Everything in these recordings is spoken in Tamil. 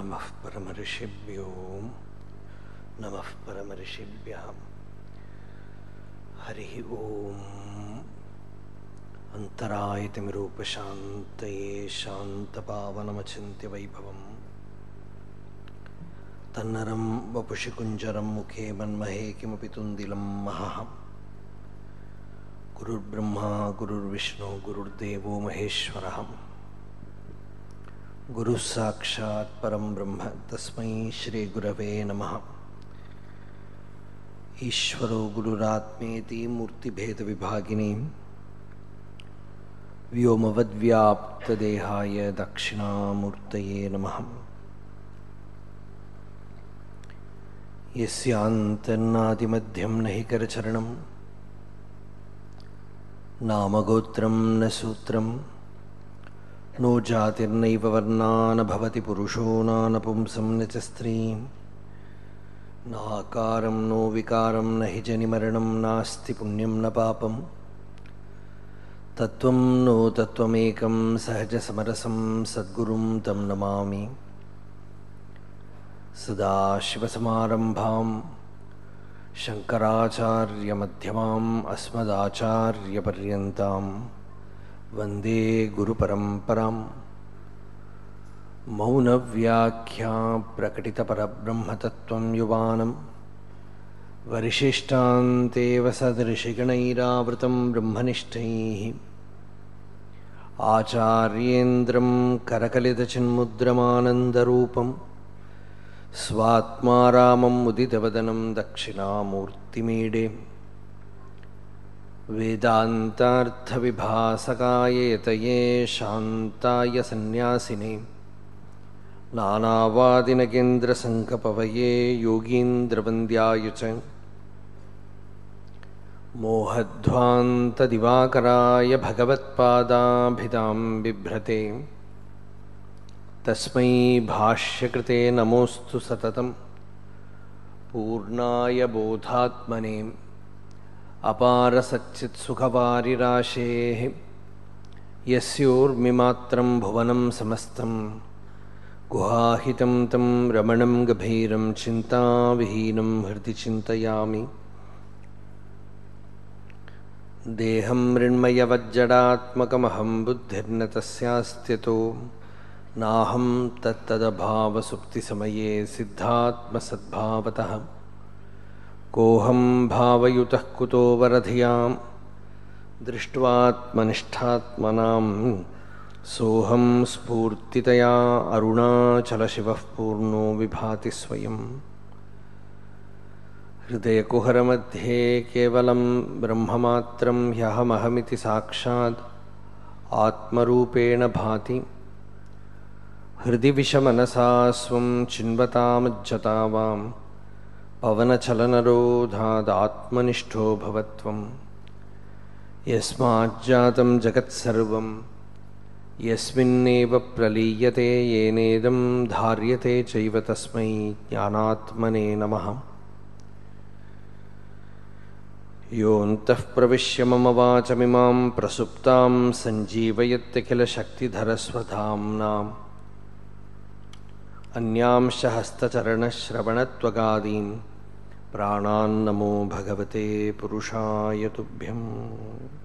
नमः परमऋषिभ्यो नमः परमऋषिभ्यः हरिः ॐ अन्तरायतिमिरूपशान्तये शान्तपावनमचिन्त्यवैभवम्। तन्नरं वपुषि कुञ्जरं मुखे मन्महे किमपि तुन्दिलं महः। गुरुर्ब्रह्मा, गुरुर्विष्णु, गुरुर्देवो महेश्वरः। गुरुः साक्षात् परं ब्रह्म तस्मै श्रीगुरवे नमः। ईश्वरो गुरुरात्मेति मूर्तिभेदविभागिनी, व्योमवद्व्याप्तदेहाय दक्षिणामूर्तये नमः। यस्यान्तन्नादिमध्यं न हि करचरणं, नामगोत्रं न सूत्रं नो जातिर्नैव वर्णा न भवति पुरुषो नानपुंसं न च स्त्रीं। नाकारं नो विकारं, न हि जनिमरणं, नास्ति पुण्यं, न पापं। तत्त्वं नो तत्त्वमेकं सहजसमरसं सद्गुरुं तं नमामि। सदाशिवसमारम्भां शङ्कराचार्यमध्यमाम् अस्मदाचार्यपर्यन्तां वंदे गुरुपरम्परां मौनव्याख्या प्रकटितपरब्रह्मतत्त्वं युवानं वरिशिष्टान्तेव सदृशिगणैरावृतं ब्रह्मनिष्ठैः। आचार्येन्द्रं करकलितचिन्मुद्रमानन्दरूपम्। स्वात्मा रामम् उदितवदनं दक्षिणामूर्तिमीडे। वेदान्तार्थविभासकाय यतये शान्ताय सन्न्यासिने। नानावादिनगेन्द्रसङ्कपवये योगीन्द्रवन्द्याय च। मोहध्वान्तदिवाकराय भगवत्पादाभिधां बिभ्रते। तस्मै भाष्यकृते नमोऽस्तु सततं पूर्णाय बोधात्मने। अपारसच्चित्सुखवारिराशेः यस्योर्मिमात्रं भुवनं समस्तं गुहाहितं तं रमणं गभीरं चिन्ताविहीनं हृदि चिन्तयामि। देहं मृण्मयवज्जडात्मकमहं बुद्धिर्न तस्यास्त्यतो नाहं तत्तदभावसुप्तिसमये सिद्धात्मसद्भावतः कोऽहं भावयुतः कुतो वरधियाँ दृष्ट्वात्मनिष्ठात्मनां सोऽहं स्फूर्तितया अरुणाचलशिवः पूर्णो विभाति स्वयम् हृदयकुहरमध्ये केवलं ब्रह्ममात्रं ह्यहमहमिति साक्षात् आत्मरूपेण भाति। हृदि विषमनसा स्वं चिन्वतामज्जता वां पवनचलनरोधादात्मनिष्ठो भवत्वं। यस्माज्जातं जगत्सर्वं। यस्मिन्नेव प्रलीयते येनेदं धार्यते चैव तस्मै ज्ञानात्मने नमः। योऽन्तः प्रविश्य मम वाचमिमां प्रसुप्तां सञ्जीवयत्यखिलशक्तिधरस्वधाम्नाम्। अन्यांश प्राणान्नमो भगवते पुरुषाय तुभ्यम्।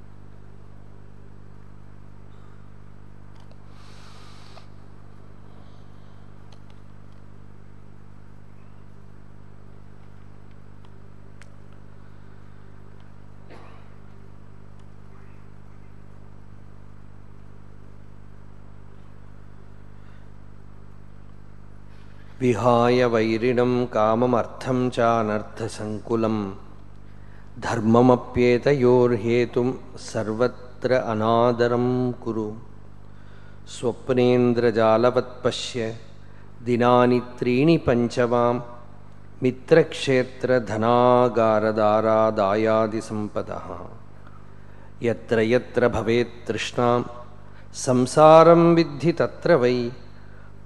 विहाय वैरिणं काममर्थं चानर्थसङ्कुलं धर्ममप्येतयोर्हेतुं सर्वत्र अनादरं कुरु। स्वप्नेन्द्रजालवत्पश्य दिनानि त्रीणि पञ्च वां मित्रक्षेत्रधनागारदारादायादिसम्पदः। यत्र यत्र भवेत् संसारं विद्धि तत्र वै।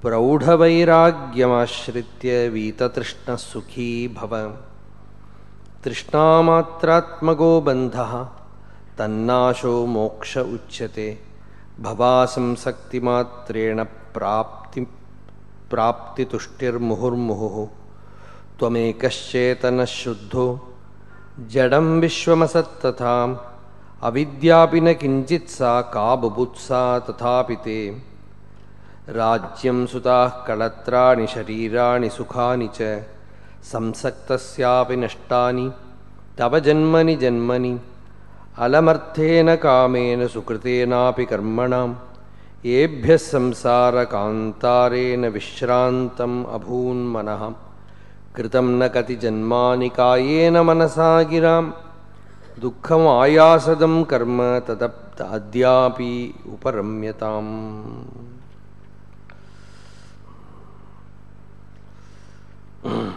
प्रौढवैराग्यमाश्रित्य वीततृष्णः सुखी भव। तृष्णामात्रात्मको बन्धः तन्नाशो मोक्ष उच्यते। भवासंसक्तिमात्रेण प्राप्ति प्राप्तितुष्टिर्मुहुर्मुहुः। त्वमेकश्चेतनः शुद्धो जडं विश्वमसत्तथाम्। अविद्यापि न किञ्चित् सा, का बुभुत्सा तथापि ते। राज्यं सुताः कळत्राणि शरीराणि सुखानि च, संसक्तस्यापि नष्टानि, तव जन्मनि जन्मनि, अलमर्थेन कामेन सुकृतेनापि कर्मणाम्, येभ्यः संसारकान्तारेण विश्रान्तम् अभून्मनः कृतं न कतिजन्मानि कायेन मनसा गिराम् दुःखमायासदं कर्म तदप्त अद्यापि उपरम्यताम्। எல்லா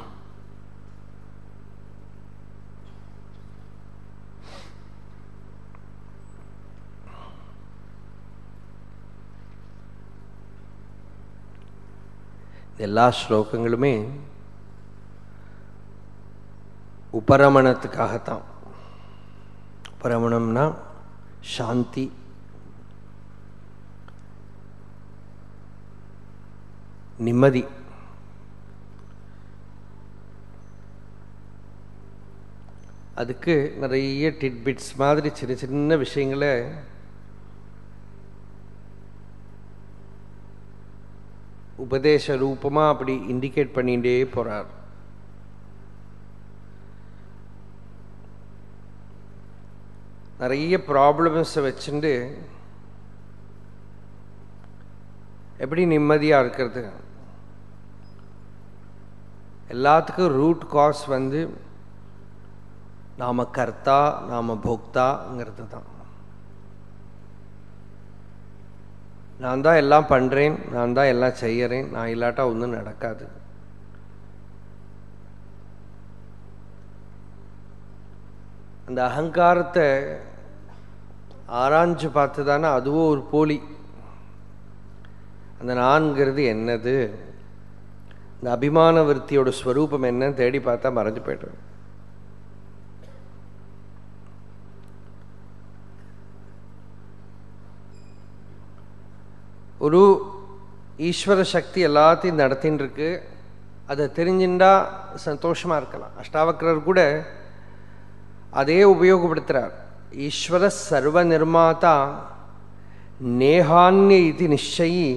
ஸ்லோகங்களுமே உபரமணத்துக்காகத்தான். உபரமணம்னா சாந்தி. நிம்மதி. அதுக்கு நிறைய டிட்பிட்ஸ் மாதிரி சின்ன சின்ன விஷயங்களை உபதேச ரூபமாக அப்படி இண்டிகேட் பண்ணிகிட்டே போகிறார் நிறைய ப்ராப்ளம்ஸை வச்சுட்டு எப்படி நிம்மதியாக இருக்கிறது? எல்லாத்துக்கும் ரூட் காஸ் வந்து நாம் கர்த்தா நாம் போக்தாங்கிறது தான். நான் தான் எல்லாம் பண்ணுறேன் நான் தான் எல்லாம் செய்யறேன் நான் இல்லாட்டா ஒன்றும் நடக்காது. அந்த அகங்காரத்தை ஆராய்ஞ்சு பார்த்து தானே அதுவும் ஒரு போலி. அந்த நான்கிறது என்னது? இந்த அபிமான விற்த்தியோட ஸ்வரூபம் என்னன்னு தேடி பார்த்தா மறைஞ்சு போய்ட்டு ஒரு ஈஸ்வர சக்தி எல்லாத்தையும் நடத்தின்னு இருக்கு அதை தெரிஞ்சுட்டா சந்தோஷமாக இருக்கலாம். அஷ்டாவக்கரர் கூட அதே உபயோகப்படுத்துகிறார் ஈஸ்வர சர்வ நிர்மாதா நேஹான்ய இது நிச்சயி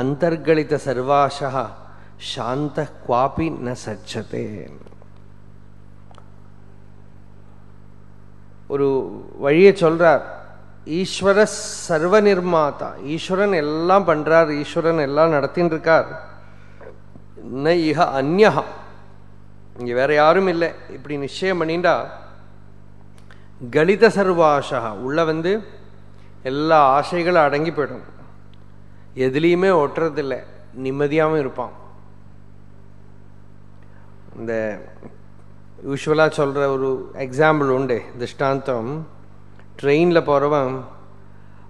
அந்தர்கலித சர்வாஷா சாந்த குவாபி ந சச்சதே ஒரு வழியை சொல்கிறார் ஈஸ்வர சர்வ நிர்மாதா ஈஸ்வரன் எல்லாம் பண்றார் ஈஸ்வரன் எல்லாம் நடத்தின்னு இருக்கார் ந இக அந்யா இங்க வேற யாரும் இல்லை. இப்படி நிச்சயம் பண்ணிண்டா கலித சர்வாஷா உள்ள வந்து எல்லா ஆசைகளும் அடங்கி போயிடும். எதுலேயுமே ஒட்டுறதில்லை நிம்மதியாகவும் இருப்பான். இந்த யூஸ்வலாக சொல்கிற ஒரு எக்ஸாம்பிள் உண்டு திருஷ்டாந்தம் ட்ரெயினில் போகிறவன்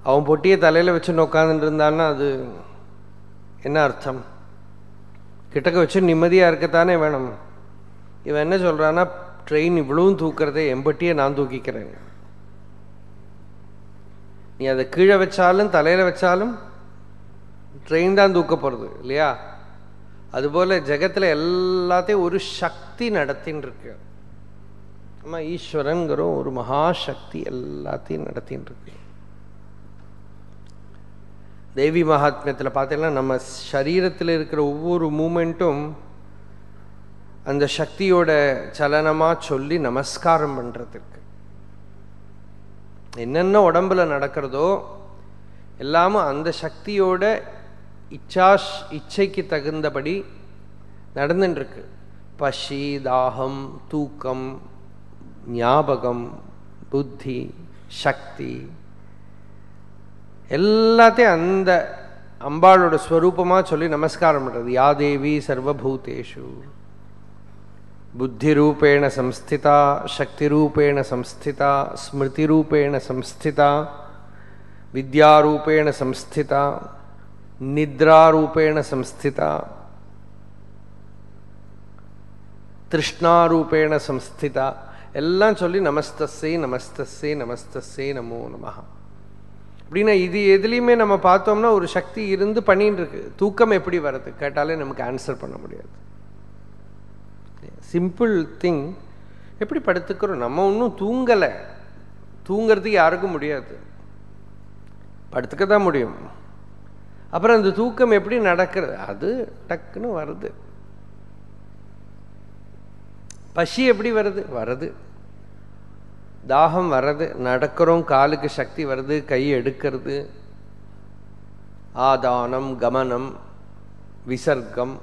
அவன் பொட்டியை தலையில் வச்சுன்னு உட்காந்துட்டு இருந்தான்னா அது என்ன அர்த்தம்? கிட்டக்க வச்சு நிம்மதியாக இருக்கத்தானே வேணும். இவன் என்ன சொல்கிறான்னா ட்ரெயின் இவ்வளவும் தூக்கிறதே எம்பட்டியை நான் தூக்கிக்கிறேன். நீ அதை கீழே வச்சாலும் தலையில் வச்சாலும் ட்ரெயின் தான் தூக்க போகிறது இல்லையா? அதுபோல் ஜெகத்தில் எல்லாத்தையும் ஒரு சக்தி நடத்தின்னு இருக்கு. நம்ம ஈஸ்வரங்கிற ஒரு மகாசக்தி எல்லாத்தையும் நடத்தின்னு இருக்கு. தேவி மகாத்மியத்தில் பார்த்தீங்கன்னா நம்ம சரீரத்தில் இருக்கிற ஒவ்வொரு மூமெண்ட்டும் அந்த சக்தியோட சலனமாக சொல்லி நமஸ்காரம் பண்ணுறதுக்கு என்னென்ன உடம்புல நடக்கிறதோ எல்லாமும் அந்த சக்தியோட இச்சா இச்சைக்கு தகுந்தபடி நடந்துட்டுருக்கு பசி தாகம் தூக்கம் ಜ್ಞಾಪಕಂ, ಬುದ್ಧಿ, ಶಕ್ತಿ, ಎಲ್ಲತೆ ಅಂದ ಅಂಬಾಳೋಡ ಸ್ವರೂಪ ಮಾಲಿ ನಮಸ್ಕಾರ ಮಾಡ್ತದೆ ಯಾ ದೇವಿ ಸರ್ವಭೂತು ಬುದ್ಧಿ ರೂಪೇಣ ಸಂಸ್ಥಿತ ಶಕ್ತಿ ರೂಪೇಣ ಸಂಸ್ಥಿತ ಸ್ಮೃತಿ ರೂಪೇಣ ಸಂಸ್ಥಿತ, ವಿದ್ಯಾರೂಪೇಣ ಸಂಸ್ಥಿತ, ನಿದ್ರಾರೂಪೇಣ ಸಂಸ್ಥಿತ, ತೃಷ್ಣಾರೂಪೇಣ ಸಂಸ್ಥಿತ. எல்லாம் சொல்லி நமஸ்தஸ்ஸே நமஸ்தஸ்ஸே நமஸ்தஸ்ஸே நமோ நம அப்படின்னா இது எதுலேயுமே நம்ம பார்த்தோம்னா ஒரு சக்தி இருந்து பண்ணின்னு இருக்கு தூக்கம் எப்படி வர்றது? கேட்டாலே நமக்கு ஆன்சர் பண்ண முடியாது. சிம்பிள் திங் எப்படி படுத்துக்கிறோம்? நம்ம ஒன்றும் தூங்கலை. தூங்கிறதுக்கு யாருக்கும் முடியாது. படுத்துக்க தான் முடியும். அப்புறம் அந்த தூக்கம் எப்படி நடக்கிறது? அது டக்குன்னு வருது. பசி எப்படி வருது? வருது. தாகம் வர்றது நடக்கிறோம் காலுக்கு சக்தி வருது கை எடுக்கிறது. ஆதானம் கமனம் விசர்க்கம்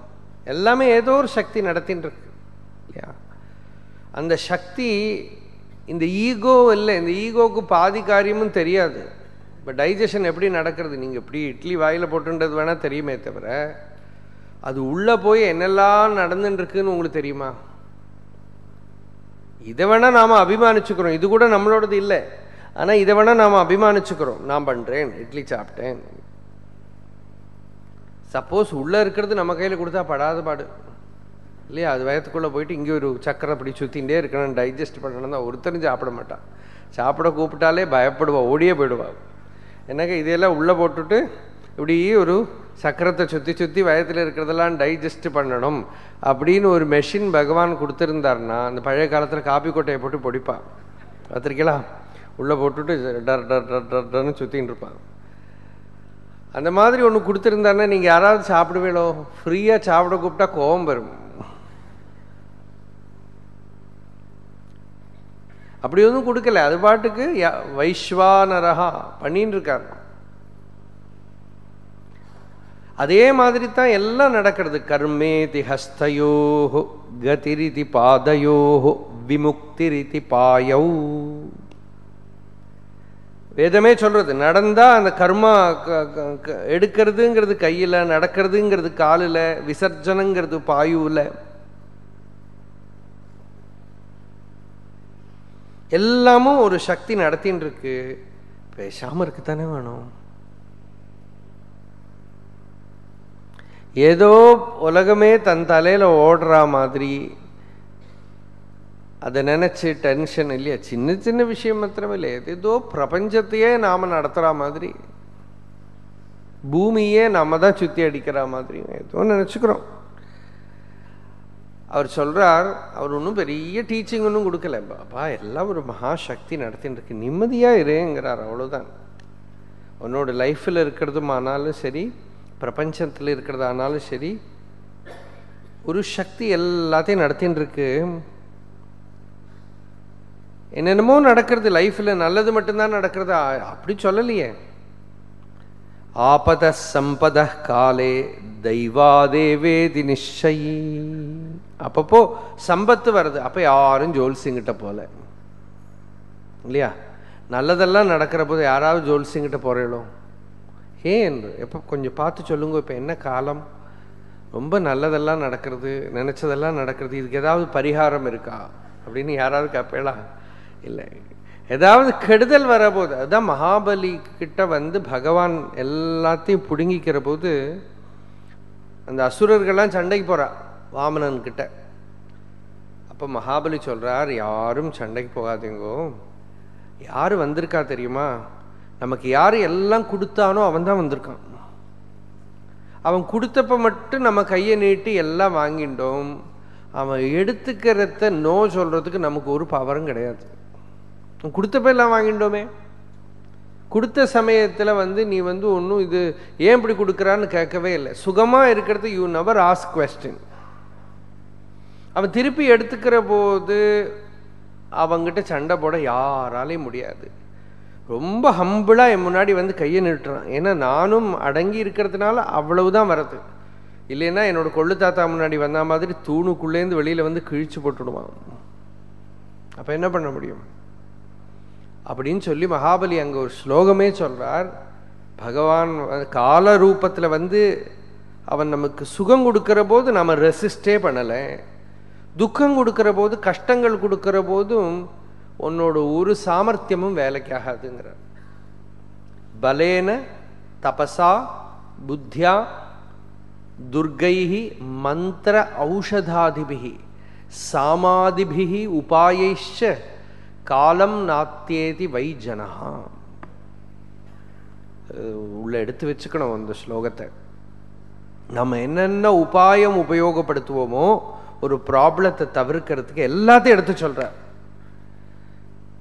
எல்லாமே ஏதோ ஒரு சக்தி நடத்தின்னு இருக்கு இல்லையா? அந்த சக்தி இந்த ஈகோ இல்லை இந்த ஈகோவுக்கு பாதி காரியமும் தெரியாது. இப்போ டைஜஷன் எப்படி நடக்கிறது? நீங்கள் இப்படி இட்லி வாயில் போட்டுன்றது வேணால் தெரியுமே தவிர அது உள்ளே போய் என்னெல்லாம் நடந்துட்டு இருக்குன்னு உங்களுக்கு தெரியுமா? இதை வேணால் நாம் அபிமானிச்சுக்கிறோம். இது கூட நம்மளோடது இல்லை. ஆனால் இதை வேணால் நாம் அபிமானிச்சுக்கிறோம். நான் பண்ணுறேன் இட்லி சாப்பிட்டேன். சப்போஸ் உள்ளே இருக்கிறது நம்ம கையில் கொடுத்தா படாத பாடு. இல்லையா? அது வயத்துக்குள்ளே போயிட்டு இங்கே ஒரு சக்கரை அப்படி சுற்றிகிட்டே இருக்கணும். டைஜஸ்ட் பண்ணணும் தான் ஒருத்தரும் சாப்பிட மாட்டான். சாப்பிட கூப்பிட்டாலே பயப்படுவா. ஓடியே போயிடுவா. எனக்கு இதையெல்லாம் உள்ளே போட்டுட்டு இப்படி ஒரு சக்கரத்தை சுற்றி சுற்றி வயத்தில் இருக்கிறதெல்லாம் டைஜஸ்ட் பண்ணணும். அப்படின்னு ஒரு மெஷின் பகவான் கொடுத்துருந்தாருன்னா அந்த பழைய காலத்தில் காப்பி கொட்டையை போட்டு பொடிப்பான். பார்த்துருக்கீங்களா? உள்ளே போட்டுட்டு டர் டர் டர் டர் டர்னு சுற்றின்னு இருப்பான். அந்த மாதிரி ஒன்று கொடுத்துருந்தாருன்னா நீங்கள் யாராவது சாப்பிடுவீங்களோ ஃப்ரீயாக சாப்பிட கூப்பிட்டா கோபம் வரும். அப்படி ஒன்றும் கொடுக்கல. அது பாட்டுக்கு வைஸ்வானரகா பண்ணின்னு இருக்காரு அதே மாதிரி தான் எல்லாம் நடக்கிறது. கர்மேதி ஹஸ்தயோஹோ கதிரிதி விமுக்தி விமுக்திரிதி பாயௌ. வேதமே சொல்றது நடந்தா அந்த கர்மா எடுக்கிறதுங்கிறது கையில நடக்கிறதுங்கிறது காலில் விசர்ஜனங்கிறது பாயுவில் எல்லாமும் ஒரு சக்தி நடத்தின்னு இருக்கு பேசாம இருக்குத்தானே வேணும். ஏதோ உலகமே தன் தலையில ஓடுற மாதிரி. அதை நினைச்சு டென்ஷன் இல்லையா? சின்ன சின்ன விஷயம் மாத்திரமே இல்லை. ஏதோ பிரபஞ்சத்தையே நாம நடத்துகிற மாதிரி. பூமியே நம்ம தான் சுத்தி அடிக்கிற மாதிரி. ஏதோ நினச்சிக்கிறோம். அவர் சொல்கிறார் அவர் ஒன்றும் பெரிய டீச்சிங் ஒன்றும் கொடுக்கல. பாப்பா எல்லாம் ஒரு மகா சக்தி நடத்தின்னு இருக்கு நிம்மதியா இருங்கிறார் அவ்வளவுதான். உன்னோட லைஃப்பில் இருக்கிறதுமானாலும் சரி பிரபஞ்சத்தில் இருக்கிறதானாலும் சரி ஒரு சக்தி எல்லாத்தையும் நடத்தின்னு இருக்கு என்னென்னமோ நடக்கிறது லைஃப்பில் நல்லது மட்டும்தான் நடக்கிறது அப்படி சொல்லலையே. ஆபத சம்பத காலே தெய்வாதேவேதி நிச்சயி அப்பப்போ சம்பத்து வருது அப்போ யாரும் ஜோல்சிங்கிட்ட போல. இல்லையா? நல்லதெல்லாம் நடக்கிற போது யாராவது ஜோல்சிங்கிட்ட போறீங்களோ? ஏன் எப்போ கொஞ்சம் பார்த்து சொல்லுங்க இப்போ என்ன காலம்? ரொம்ப நல்லதெல்லாம் நடக்கிறது நினச்சதெல்லாம் நடக்கிறது இதுக்கு ஏதாவது பரிகாரம் இருக்கா? அப்படின்னு யாராவது கேட்பேளா இல்லை. ஏதாவது கெடுதல் வரபோது அதுதான் மகாபலி கிட்ட வந்து பகவான் எல்லாத்தையும் பிடுங்கிக்கிற போது அந்த அசுரர்கள்லாம் சண்டைக்கு போகிறா வாமனன்கிட்ட அப்போ மகாபலி சொல்கிறார் யாரும் சண்டைக்கு போகாதீங்கோ. யாரு வந்திருக்கா தெரியுமா? நமக்கு யார் எல்லாம் கொடுத்தானோ அவன் தான் வந்திருக்கான். அவன் கொடுத்தப்ப மட்டும் நம்ம கையை நீட்டி எல்லாம் வாங்கிட்டோம். அவன் எடுத்துக்கிறத நோ சொல்கிறதுக்கு நமக்கு ஒரு பவரும் கிடையாது. கொடுத்தப்ப எல்லாம் வாங்கிட்டோமே. கொடுத்த சமயத்தில் வந்து நீ வந்து ஒன்றும் இது ஏன் இப்படி கொடுக்குறான்னு கேட்கவே இல்லை. சுகமாக இருக்கிறது யூ நவர் ஆஸ்க் கொஸ்டின் அவன் திருப்பி எடுத்துக்கிற போது அவங்கிட்ட சண்டை போட யாராலையும் முடியாது. ரொம்ப ஹம்பிளாக என் முன்னாடி வந்து கையை நிறுட்டுறான் ஏன்னா நானும் அடங்கி இருக்கிறதுனால அவ்வளவுதான் வரது. இல்லைன்னா என்னோடய கொள்ளு தாத்தா முன்னாடி வந்த மாதிரி தூணுக்குள்ளேருந்து வெளியில் வந்து கிழிச்சு போட்டுடுவான். அப்போ என்ன பண்ண முடியும்? அப்படின்னு சொல்லி மகாபலி அங்கே ஒரு ஸ்லோகமே சொல்கிறார் பகவான் கால ரூபத்தில் வந்து அவன் நமக்கு சுகம் கொடுக்கிற போது நம்ம ரெசிஸ்டே பண்ணலை. துக்கம் கொடுக்கிற போது கஷ்டங்கள் கொடுக்கிற போதும் உன்னோட ஒரு சாமர்த்தியமும் வேலைக்காகாதுங்கிறார் பலேன தபசா புத்தியா துர்கைஹி மந்திர ஔஷதாதிபிகி சாமாதிபிகி உபாயைச்ச காலம் நாத்தியேதி வைஜனா உள்ள எடுத்து வச்சுக்கணும் அந்த ஸ்லோகத்தை. நம்ம என்னென்ன உபாயம் உபயோகப்படுத்துவோமோ ஒரு ப்ராப்ளத்தை தவிர்க்கிறதுக்கு எல்லாத்தையும் எடுத்து சொல்கிறேன்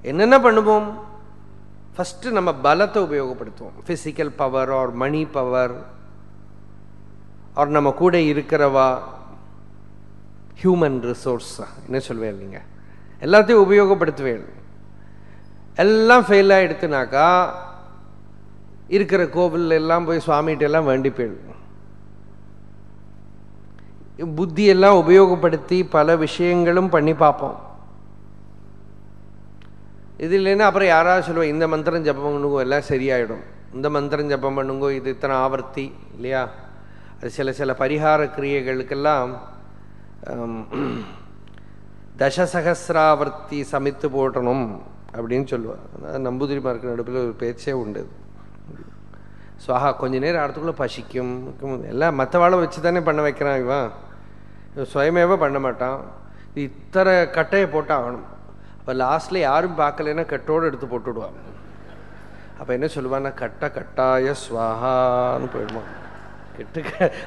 என்னென்ன பண்ணுவோம்? ஃபஸ்ட்டு நம்ம பலத்தை உபயோகப்படுத்துவோம். Physical power or money power or நம்ம கூட இருக்கிறவா? ஹியூமன் ரிசோர்ஸ் என்ன சொல்வேன் நீங்க? எல்லாத்தையும் உபயோகப்படுத்துவேன். எல்லாம் ஃபெயிலாக எடுத்துனாக்கா இருக்கிற கோவில் எல்லாம் போய் சுவாமிகிட்ட எல்லாம் வேண்டிப்பேன். புத்தியெல்லாம் உபயோகப்படுத்தி பல விஷயங்களும் பண்ணி பார்ப்போம். இது இல்லைன்னா அப்புறம் யாராவது சொல்லுவோம் இந்த மந்திரம் ஜப்பம் பண்ணுங்கோ எல்லாம் சரியாயிடும். இந்த மந்திரம் ஜப்பம் பண்ணுங்கோ இது இத்தனை ஆவர்த்தி இல்லையா? அது சில சில பரிகார கிரியைகளுக்கெல்லாம் தசசகசிராவர்த்தி சமைத்து போட்டணும் அப்படின்னு சொல்லுவாள் நம்பூதிரிமார்க்கு நடுப்பில் ஒரு பேச்சே உண்டு சுவாகா கொஞ்ச நேரம் அடுத்துக்குள்ளே பசிக்கும் எல்லாம் மற்றவாழை வச்சு தானே பண்ண வைக்கிறான் இவன். சுயமேவ பண்ண மாட்டான். இத்தனை கட்டையை போட்டு ஆகணும் அப்போ லாஸ்ட்டில் யாரும் பார்க்கலன்னா கட்டோடு எடுத்து போட்டுவிடுவான் அப்போ என்ன சொல்லுவான்னா கட்ட கட்டாய ஸ்வாகான்னு போயிடுமா? கெட்டு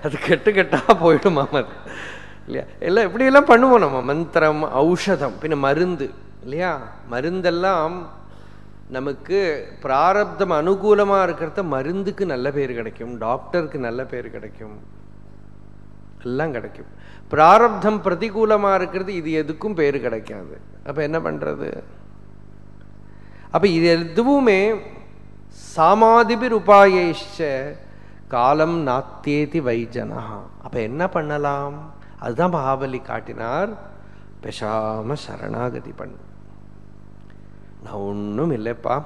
அது கெட்டு கெட்டாக போயிடுமா அது இல்லையா? எல்லாம் இப்படியெல்லாம் பண்ணுவோம் நம்ம. மந்திரம் ஔஷதம் பின்ன மருந்து இல்லையா? மருந்தெல்லாம் நமக்கு பிராரப்தம் அனுகூலமாக இருக்கிறத மருந்துக்கு நல்ல பேர் கிடைக்கும் டாக்டருக்கு நல்ல பேர் கிடைக்கும். எல்லாம் கிடைக்கும். பிராரப்தம் பிரதிகூலமாக இருக்கிறது இது எதுக்கும் பேர் கிடைக்காது. அப்போ என்ன பண்ணுறது அப்போ இது எதுவுமே சாமாதிபிர் உபாயேஷ காலம் நாத்தேதி வைஜனா. அப்போ என்ன பண்ணலாம்? அதுதான் மகாபலி காட்டினார் பெஷாம சரணாகதி பண்ணு. நான் ஒன்றும் இல்லைப்பா.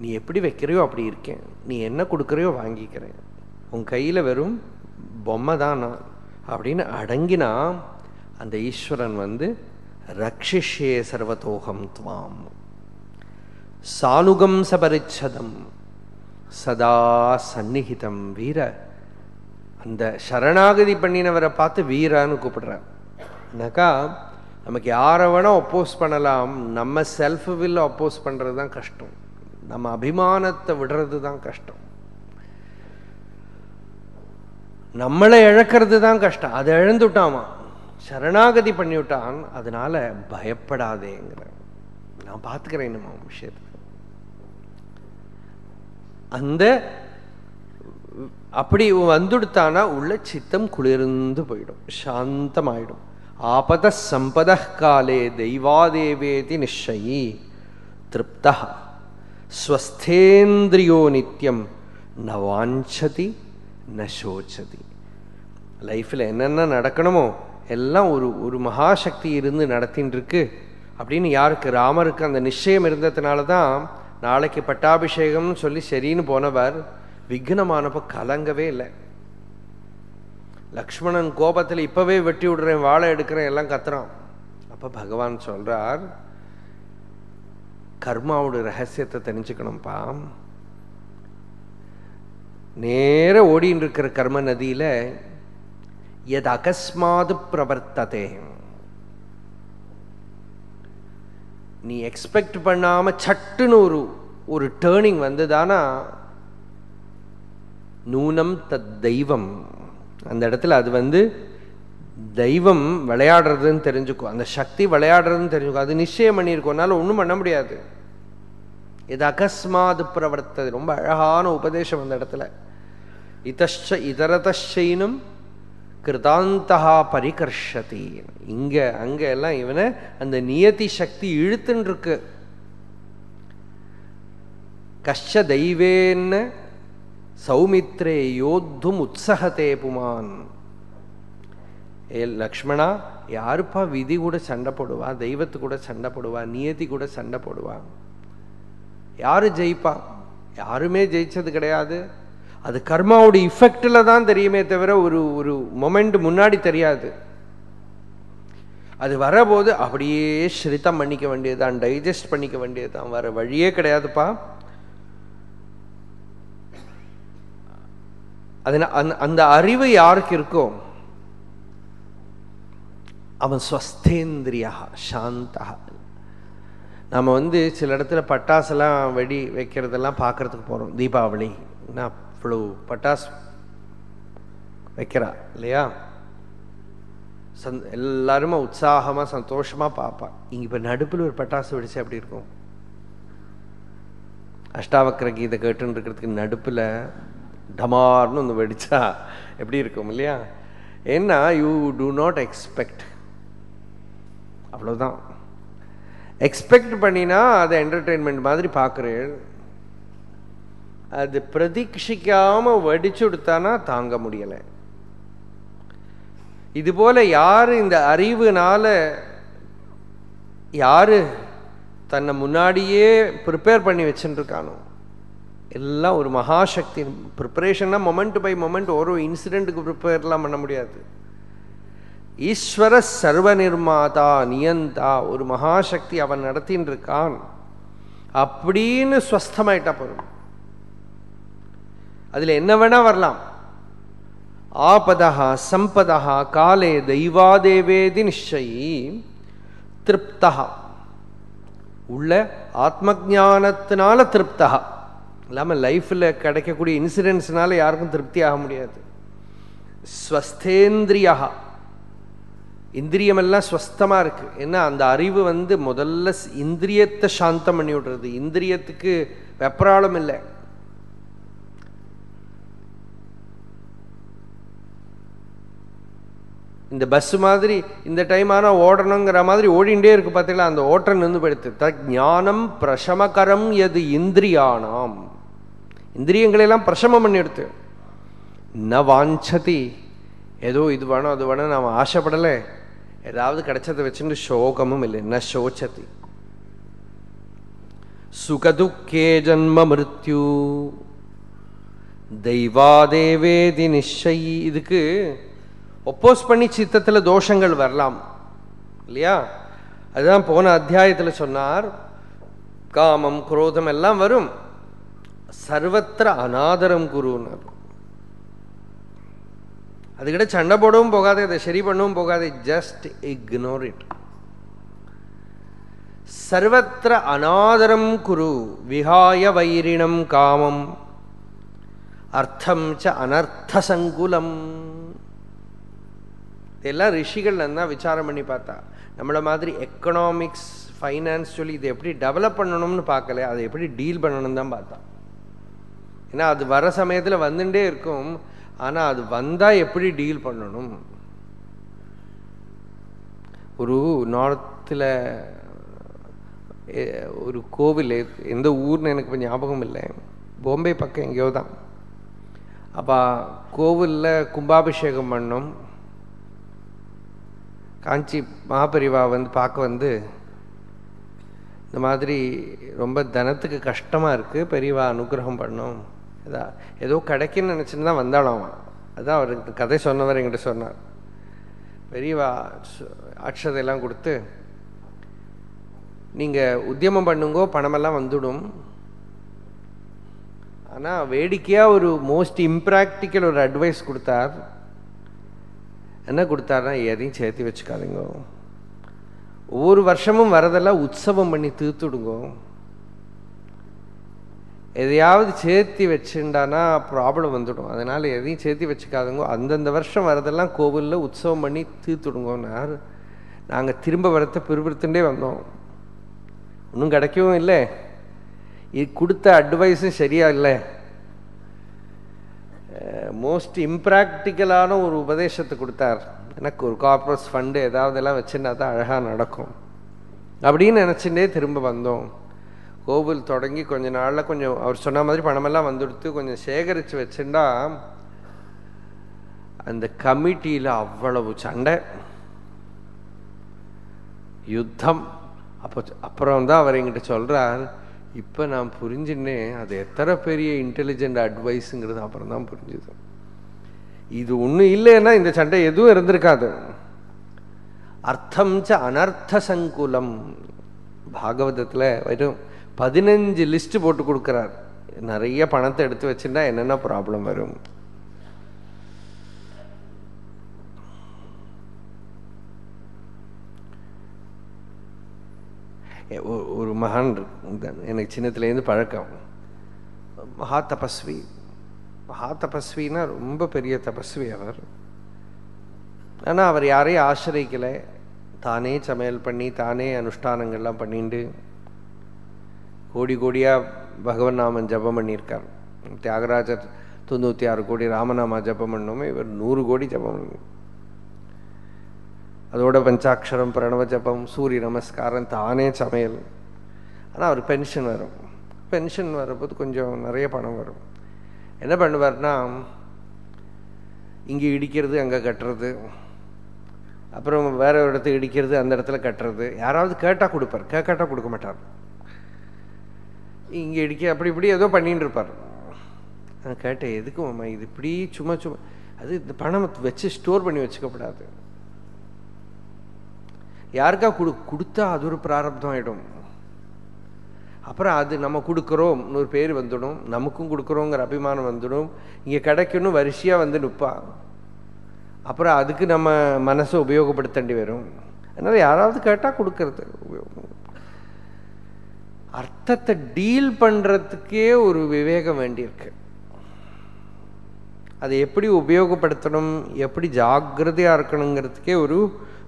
நீ எப்படி வைக்கிறையோ அப்படி இருக்கேன். நீ என்ன கொடுக்குறையோ வாங்கிக்கிறேன். உன் கையில் வெறும் பொம்மை தான் நான். அப்படின்னு அடங்கினா அந்த ஈஸ்வரன் வந்து ரக்ஷிஷே சர்வதோகம் துவாம். சானுகம் சபரிச்சதம். சதா சந்நிகிதம். வீர அந்த சரணாகதி பண்ணினவரை பார்த்து வீரான்னு கூப்பிடுறார் என்னக்கா நமக்கு யாரை வேணால் ஒப்போஸ் பண்ணலாம். நம்ம செல்ஃப் வில் அப்போஸ் பண்ணுறது தான் கஷ்டம். நம்ம அபிமானத்தை விடுறது தான் கஷ்டம். நம்மளை இழக்கிறது தான் கஷ்டம். அதை இழந்துட்டாமா? சரணாகதி பண்ணிவிட்டான். அதனால பயப்படாதேங்கிற. நான் பார்த்துக்கிறேன் நம்ம விஷயத்தை. அந்த அப்படி வந்துடுத்தானா? உள்ள சித்தம் குளிர்ந்து போயிடும். சாந்தமாயிடும். ஆபத சம்பத காலே தெய்வாதேவேதி நிச்சயி திருப்தா ஸ்வஸ்தேந்திரியோ நித்தியம் ந நசோச்சதி சோச்சதி? லைஃப்பில் என்னென்ன நடக்கணுமோ எல்லாம் ஒரு ஒரு மகாசக்தி இருந்து நடத்தின்னு இருக்கு அப்படின்னு யாருக்கு ராமருக்கு அந்த நிச்சயம் இருந்ததுனால தான் நாளைக்கு பட்டாபிஷேகம்னு சொல்லி சரின்னு போனவர் விக்னமானப்போ கலங்கவே இல்லை. லக்ஷ்மணன் கோபத்தில் இப்போவே வெட்டி விடுறேன் வாழை எடுக்கிறேன் எல்லாம் கத்துறான். அப்போ பகவான் சொல்கிறார் கர்மாவோட ரகசியத்தை தெரிஞ்சுக்கணும்ப்பா. நேர ஓடின்னு இருக்கிற கர்ம நதியில எது அகஸ்மாது பிரவர்த்ததே. நீ எக்ஸ்பெக்ட் பண்ணாம சட்டுன்னு ஒரு ஒரு டேர்னிங் வந்ததானா? நூனம் தத் தெய்வம். அந்த இடத்துல அது வந்து தெய்வம் விளையாடுறதுன்னு தெரிஞ்சுக்கும். அந்த சக்தி விளையாடுறதுன்னு தெரிஞ்சுக்கும். அது நிச்சயம் பண்ணியிருக்கோம்னால ஒன்றும் பண்ண முடியாது. இது அகஸ்மாது பிரவர்த்தது. ரொம்ப அழகான உபதேசம் அந்த இடத்துல. இதஷ்ட இதரதஷைனும் கிருதாந்தகா பரிகர்ஷதி. இங்க அங்க எல்லாம் இவனை அந்த நியதி சக்தி இழுத்துன்னு இருக்கு கஷ்ட தெய்வேன்னு சௌமித்ரே யோத்தும் உற்சகத்தே புமான். ஏ லக்ஷ்மணா யாருப்பா விதி கூட சண்டை போடுவா தெய்வத்து கூட சண்டை போடுவா நியதி கூட சண்டை போடுவா? யார் ஜெயிப்பா? யாருமே ஜெயிச்சது கிடையாது. அது கர்மாவோடைய இஃபெக்டில் தான் தெரியுமே தவிர ஒரு ஒரு மொமெண்ட் முன்னாடி தெரியாது. அது வரபோது அப்படியே ஸ்ரிதம் பண்ணிக்க வேண்டியதுதான் டைஜஸ்ட் பண்ணிக்க வேண்டியதுதான். வர வழியே கிடையாதுப்பா. அதனால் அந்த அறிவு யாருக்கு இருக்கோ? அவன் ஸ்வஸ்தேந்திரியா சாந்தா. நம்ம வந்து சில இடத்துல பட்டாசெல்லாம் வெடி வைக்கிறதெல்லாம் பார்க்கறதுக்கு போகிறோம் தீபாவளி என்ன அவ்வளோ பட்டாசு வைக்கிறா இல்லையா? சந் எல்லாருமே உற்சாகமாக சந்தோஷமாக பார்ப்பா. இங்கே இப்போ நடுப்பில் ஒரு பட்டாசு வெடிச்சு அப்படி இருக்கும்? அஷ்டாவக்கர கீதை கேட்டுன்னு இருக்கிறதுக்கு நடுப்பில் டமார்னு ஒன்று வெடிச்சா எப்படி இருக்கும் இல்லையா? ஏன்னா யூ டூ நாட் எக்ஸ்பெக்ட் அவ்வளோதான் எக்ஸ்பெக்ட் பண்ணினா அதை என்டர்டெயின்மெண்ட் மாதிரி பார்க்குறேன். அது பிரதீட்சிக்காம வடிச்சு கொடுத்தானா தாங்க முடியலை. இது போல இந்த அறிவுனால யாரு தன்னை முன்னாடியே ப்ரிப்பேர் பண்ணி வச்சுருக்கானோ எல்லாம் ஒரு மகாசக்தி. ப்ரிப்பரேஷன்னா மொமெண்ட் பை மொமெண்ட் ஒரு இன்சிடெண்ட்டுக்கு ப்ரிப்பேர்லாம் பண்ண முடியாது. ஈஸ்வர சர்வ நிர்மாதா நியந்தா ஒரு மகாசக்தி அவன் நடத்தின்னு இருக்கான் அப்படின்னு ஸ்வஸ்தமாயிட்டா போதும். அதில் என்ன வேணா வரலாம். ஆபதா சம்பதா காலே தெய்வாதேவேதி நிச்சயி திருப்தா உள்ள ஆத்ம ஜானத்தினால திருப்தா இல்லாமல் லைஃப்பில் கிடைக்கக்கூடிய இன்சிடென்ட்ஸ்னால யாருக்கும் திருப்தி ஆக முடியாது. ஸ்வஸ்தேந்திரியா. இந்திரியமெல்லாம் ஸ்வஸ்தமாக இருக்கு. ஏன்னா அந்த அறிவு வந்து முதல்ல இந்திரியத்தை சாந்தம் பண்ணி விடுறது. இந்திரியத்துக்கு வெப்பராளம் இல்லை. இந்த பஸ் மாதிரி இந்த டைம் ஆனால் ஓடணுங்கிற மாதிரி ஓடிண்டே இருக்கு பார்த்தீங்களா அந்த ஓட்டம் நின்று போயிடுத்து த ஞானம் பிரசமகரம் எது இந்திரியானாம். இந்திரியங்களெல்லாம் பிரசமம் பண்ணி எடுத்து. ந வாஞ்சதி. ஏதோ இது வேணும் அது வேணும் நாம் ஆசைப்படலை. ஏதாவது கிடைச்சதை வச்சுட்டு சோகமும் இல்லை. ந சோச்சதி? சுகதுக்கே ஜன்ம மிருத்யு. தெய்வாதேவேதி நிச்சயி இதுக்கு ஒப்போஸ் பண்ணி சித்தத்தில் தோஷங்கள் வரலாம். இல்லையா? அதுதான் போன அத்தியாயத்தில் சொன்னார். காமம் குரோதம் எல்லாம் வரும். சர்வத்திர அநாதரம் குருன்னு அதுக்கிட்ட சண்டை போடவும் போகாது அதை சரி பண்ணவும் போகாது ஜஸ்ட் இக்னோர் இட் சர்வத்திர அநாதரம் குரு விஹாய வைரிணம் காமம் அர்த்தம் ச அனர்த்த சங்குலம். இதெல்லாம் ரிஷிகள் தான் விசாரம் பண்ணி பார்த்தா நம்மளை மாதிரி எக்கனாமிக்ஸ் ஃபைனான்ஸ் சொல்லி இதை எப்படி டெவலப் பண்ணணும்னு பார்க்கல அதை எப்படி டீல் பண்ணணும் தான் பார்த்தா. ஏன்னா அது வர சமயத்தில் வந்துட்டே இருக்கும் ஆனால் அது வந்தால் எப்படி டீல் பண்ணணும்? ஒரு நார்த்தில் ஒரு கோவில் எந்த ஊர்னு எனக்கு இப்போ ஞாபகம் இல்லை. பாம்பே பக்கம் எங்கேயோ தான். அப்போ கோவிலில் கும்பாபிஷேகம் பண்ணோம் காஞ்சி மகாபரிவா வந்து பார்க்க வந்து இந்த மாதிரி ரொம்ப தனத்துக்கு கஷ்டமாக இருக்குது பெரியவா அனுகிரகம் பண்ணோம். ஏதா ஏதோ கிடைக்குன்னு நினச்சின்னு தான் வந்தாலும் அதான் அவர் கதை சொன்னவர் என்கிட்ட சொன்னார். பெரியவா அக்ஷதையெல்லாம் கொடுத்து நீங்கள் உத்தியமம் பண்ணுங்கோ பணமெல்லாம் வந்துடும். ஆனால் வேடிக்கையாக ஒரு மோஸ்ட் இம்ப்ராக்டிக்கல் ஒரு அட்வைஸ் கொடுத்தார். என்ன கொடுத்தாருன்னா எதையும் சேர்த்து வச்சுக்காதீங்க. ஒவ்வொரு வருஷமும் வரதெல்லாம் உற்சவம் பண்ணி தீர்த்துடுங்க. எதையாவது சேர்த்தி வச்சுட்டானா ப்ராப்ளம் வந்துடும். அதனால எதையும் சேர்த்தி வச்சுக்காதுங்க அந்தந்த வருஷம் வரதெல்லாம் கோவிலில் உற்சவம் பண்ணி தீர்த்துடுங்கன்னார் நாங்கள் திரும்ப வரத்தை பிரிவிருத்துட்டே வந்தோம். ஒன்றும் கிடைக்கவும் இல்லை. இது கொடுத்த அட்வைஸும் சரியா இல்லை. மோஸ்ட் இம்ப்ராக்டிக்கலான ஒரு உபதேசத்தை கொடுத்தார். எனக்கு ஒரு கார்பரேட் ஃபண்டு ஏதாவது எல்லாம் தான் அழகாக நடக்கும். அப்படின்னு நினச்சிட்டே திரும்ப வந்தோம். கோவில் தொடங்கி கொஞ்ச நாளில் கொஞ்சம் அவர் சொன்ன மாதிரி பணமெல்லாம் வந்துடுத்து கொஞ்சம் சேகரித்து வச்சுருந்தா அந்த கமிட்டியில் அவ்வளவு சண்டை. யுத்தம். அப்போ அப்புறம் தான் அவர் எங்கிட்ட சொல்கிறார் இப்போ நான் புரிஞ்சுன்னேன் அது எத்தனை பெரிய இன்டெலிஜென்ட் அட்வைஸுங்கிறது அப்புறம் தான் புரிஞ்சுது. இது ஒன்றும் இல்லைன்னா இந்த சண்டை எதுவும் இருந்திருக்காது. அர்த்தம் ச அனர்த்த சங்குலம். பாகவதத்தில் வரும். பதினஞ்சு லிஸ்ட் போட்டு கொடுக்குறார். நிறைய பணத்தை எடுத்து வச்சுட்டா என்னென்ன ப்ராப்ளம் வரும்? ஒரு மகான் எனக்கு சின்னத்துலேருந்து பழக்கம். மகா தபஸ்வி மகா தபஸ்வின்னா ரொம்ப பெரிய தபஸ்வி அவர். ஆனால் அவர் யாரையும் ஆசிரியக்கலை. தானே சமையல் பண்ணி தானே அனுஷ்டானங்கள்லாம் பண்ணிட்டு கோடி கோடியாக பகவன் நாமன் ஜபம் பண்ணியிருக்கார். தியாகராஜர் தொண்ணூற்றி ஆறு கோடி ராமநாமா ஜபம் பண்ணோமே இவர் நூறு கோடி ஜபம் அதோட பஞ்சாட்சரம் பிரணவ ஜபம் சூரிய நமஸ்காரம் தானே சமையல். ஆனால் அவர் பென்ஷன் வரும். பென்ஷன் வரும்போது கொஞ்சம் நிறைய பணம் வரும். என்ன பண்ணுவார்னா இங்கே இடிக்கிறது அங்கே கட்டுறது. அப்புறம் வேற ஒரு இடத்துக்கு இடிக்கிறது அந்த இடத்துல கட்டுறது. யாராவது கேட்டால் கொடுப்பார். கேட்காட்டால் கொடுக்க மாட்டார். இங்கே இடிக்க அப்படி இப்படி ஏதோ பண்ணிட்டு இருப்பார். நான் கேட்டேன் எதுக்கு மாமா இது இப்படி சும்மா சும்மா? அது இந்த பணம் வச்சு ஸ்டோர் பண்ணி வச்சுக்கப்படாது. யாருக்கா கொடு கொடுத்தா அது ஒரு பிராரப்தம் ஆயிடும். அப்புறம் அது நம்ம கொடுக்குறோம் ஒரு பேர் வந்துடும் நமக்கும் கொடுக்குறோங்கிற அபிமானம் வந்துடும். இங்கே கிடைக்கணும் வரிசையாக வந்து நிற்பான் அப்புறம் அதுக்கு நம்ம மனசை உபயோகப்படுத்தண்டி வரும். அதனால் யாராவது கேட்டால் கொடுக்கறது உபயோகம். அர்த்தத்தை டீல் பண்ணுறதுக்கே ஒரு விவேகம் வேண்டியிருக்கு. அதை எப்படி உபயோகப்படுத்தணும் எப்படி ஜாக்கிரதையாக இருக்கணுங்கிறதுக்கே ஒரு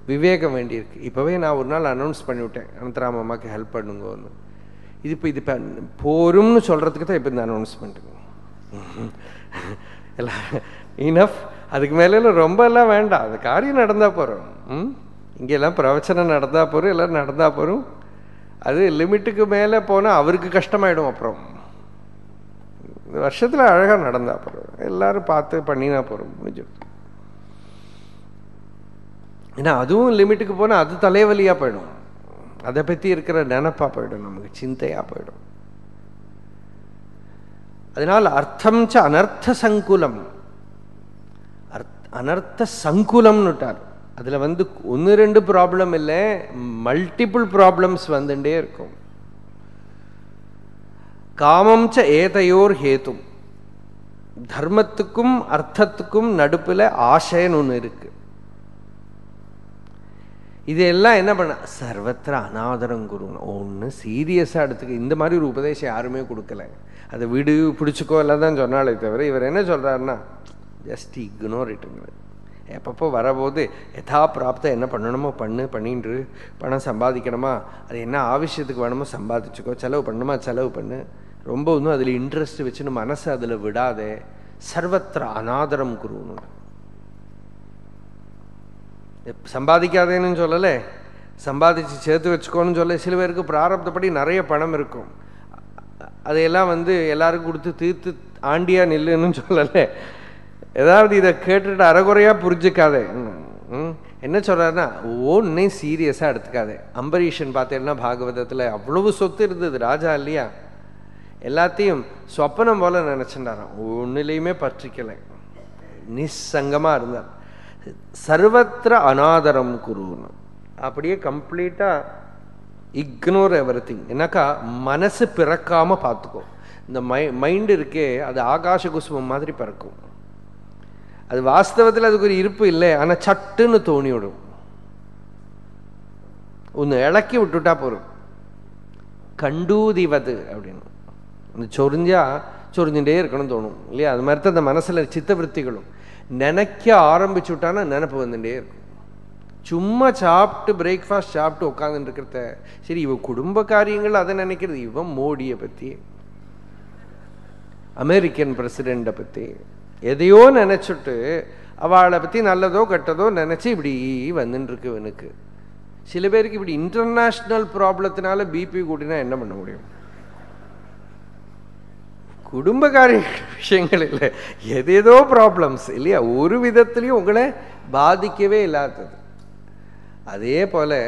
விவேகம் வேண்டியிருக்கு. இப்போவே நான் ஒரு நாள் அனௌன்ஸ் பண்ணிவிட்டேன். அனந்தராம அம்மாவுக்கு ஹெல்ப் பண்ணுங்கன்னு இது இப்போ இது இப்போ போரும்னு சொல்கிறதுக்கு தான் இப்போ இந்த அனௌன்ஸ்மெண்ட்டு எல்லாம் இனஃப் அதுக்கு மேலே ரொம்ப எல்லாம் வேண்டாம். அது காரியம் நடந்தால் போகிறோம் ம்? இங்கெல்லாம் பிரவச்சனம் நடந்தால் போகிறோம் எல்லாம் நடந்தால் போகிறோம் அது லிமிட்டுக்கு மேலே போனால் அவருக்கு கஷ்டமாயிடும் அப்புறம். இந்த வருஷத்தில் அழகாக நடந்தா அப்புறம். எல்லாரும் பார்த்து பண்ணினா போகிறோம் முடிஞ்சு. ஏன்னா அதுவும் லிமிட்டுக்கு போனால் அது தலைவலியாக போயிடும். அதை பற்றி இருக்கிற நினப்பாக போயிடும் நமக்கு சிந்தையாக போயிடும். அதனால் அர்த்தம் ச அனர்த்த சங்குலம். அர்த் அனர்த்த சங்குலம்னுட்டார் அதில் வந்து ஒன்று ரெண்டு ப்ராப்ளம் இல்லை மல்டிபிள் ப்ராப்ளம்ஸ் வந்துட்டே இருக்கும். காமம் ச ஏதையோர் ஹேத்தும் தர்மத்துக்கும் அர்த்தத்துக்கும் நடுப்புல ஆசைன்னு ஒன்று இருக்கு. இதெல்லாம் என்ன பண்ண சர்வத்திர அநாதரம் குருன்னு ஒன்று சீரியஸாக எடுத்துக்க இந்த மாதிரி ஒரு உபதேசம் யாருமே கொடுக்கல. அதை விடு பிடிச்சிக்கோ எல்லாம் தான் சொன்னாலே தவிர இவர் என்ன சொல்கிறாருன்னா ஜஸ்ட் இக்னோர் இட்டுங்கிறது எப்பப்போ வரபோது எதா பிராப்தம் என்ன பண்ணணுமோ பண்ணு பண்ணின்று பணம் சம்பாதிக்கணுமா? அது என்ன ஆവശ്யத்துக்கு வேணுமோ சம்பாதிச்சுக்கோ. செலவு பண்ணணுமா செலவு பண்ணு. ரொம்ப ஒன்றும் அதில் இன்ட்ரெஸ்ட் வச்சுன்னு மனசை அதில் விடாதே. சர்வத்திர அநாதரம் குருன்னு. சம்பாதிக்காதேன்னு சொல்லலை. சம்பாதிச்சு சேர்த்து வச்சுக்கோன்னு சொல்ல சில பேருக்கு பிராரப்தப்படி நிறைய பணம் இருக்கும். அதையெல்லாம் வந்து எல்லாருக்கும் கொடுத்து தீர்த்து ஆண்டியா நில்லுன்னு சொல்லலை. ஏதாவது இதை கேட்டுட்டு அறகுறையாக புரிஞ்சுக்காதே. ம் என்ன சொல்கிறாருன்னா ஒன்றே சீரியஸாக எடுத்துக்காதே. அம்பரீஷன் பார்த்தேன்னா பாகவதத்தில் அவ்வளவு சொத்து இருந்தது ராஜா இல்லையா? எல்லாத்தையும் சொப்பனம் போல நினச்சிட்டாராம் ஒன்றுலேயுமே பற்றிக்கலை. நிசங்கமாக இருந்தார். சர்வத்திர அநாதரம் குருன்னு. அப்படியே கம்ப்ளீட்டாக இக்னோர் எவரி திங் என்னக்கா மனசு பிறக்காமல் பார்த்துக்கோ. இந்த மை மைண்டு இருக்கே அது ஆகாச குசுமம் மாதிரி பிறக்கும். அது வாஸ்தவத்தில் அதுக்கு ஒரு இருப்பு இல்லை ஆனால் சட்டுன்னு தோணி விடும் ஒன்று இளக்கி விட்டுட்டா போதும். கண்டூதிவது அப்படின்னு. அந்த சொரிஞ்சா சொரிஞ்சுட்டே இருக்கணும்னு தோணும் இல்லையா? அது மாதிரி தான் அந்த மனசில் சித்தவருத்திகளும். நினைக்க ஆரம்பிச்சுட்டானா நினப்பு வந்துட்டே இருக்கும். சும்மா சாப்பிட்டு பிரேக்ஃபாஸ்ட் சாப்பிட்டு உட்காந்துட்டு இருக்கிறத. சரி இவன் குடும்ப காரியங்கள் அதை நினைக்கிறது இவன் மோடியை பற்றி அமெரிக்கன் பிரசிடெண்ட்டை பற்றி எதையோ நினச்சிட்டு அவளை பற்றி நல்லதோ கெட்டதோ நினச்சி இப்படி வந்துட்டுருக்கு இவனுக்கு. சில பேருக்கு இப்படி இன்டர்நேஷ்னல் ப்ராப்ளத்தினால பிபி கூட்டினா என்ன பண்ண முடியும்? குடும்ப காரிய விஷயங்கள் இல்லை எதேதோ ப்ராப்ளம்ஸ் இல்லையா? ஒரு விதத்துலேயும் உங்களை பாதிக்கவே இல்லாதது. அதே போல்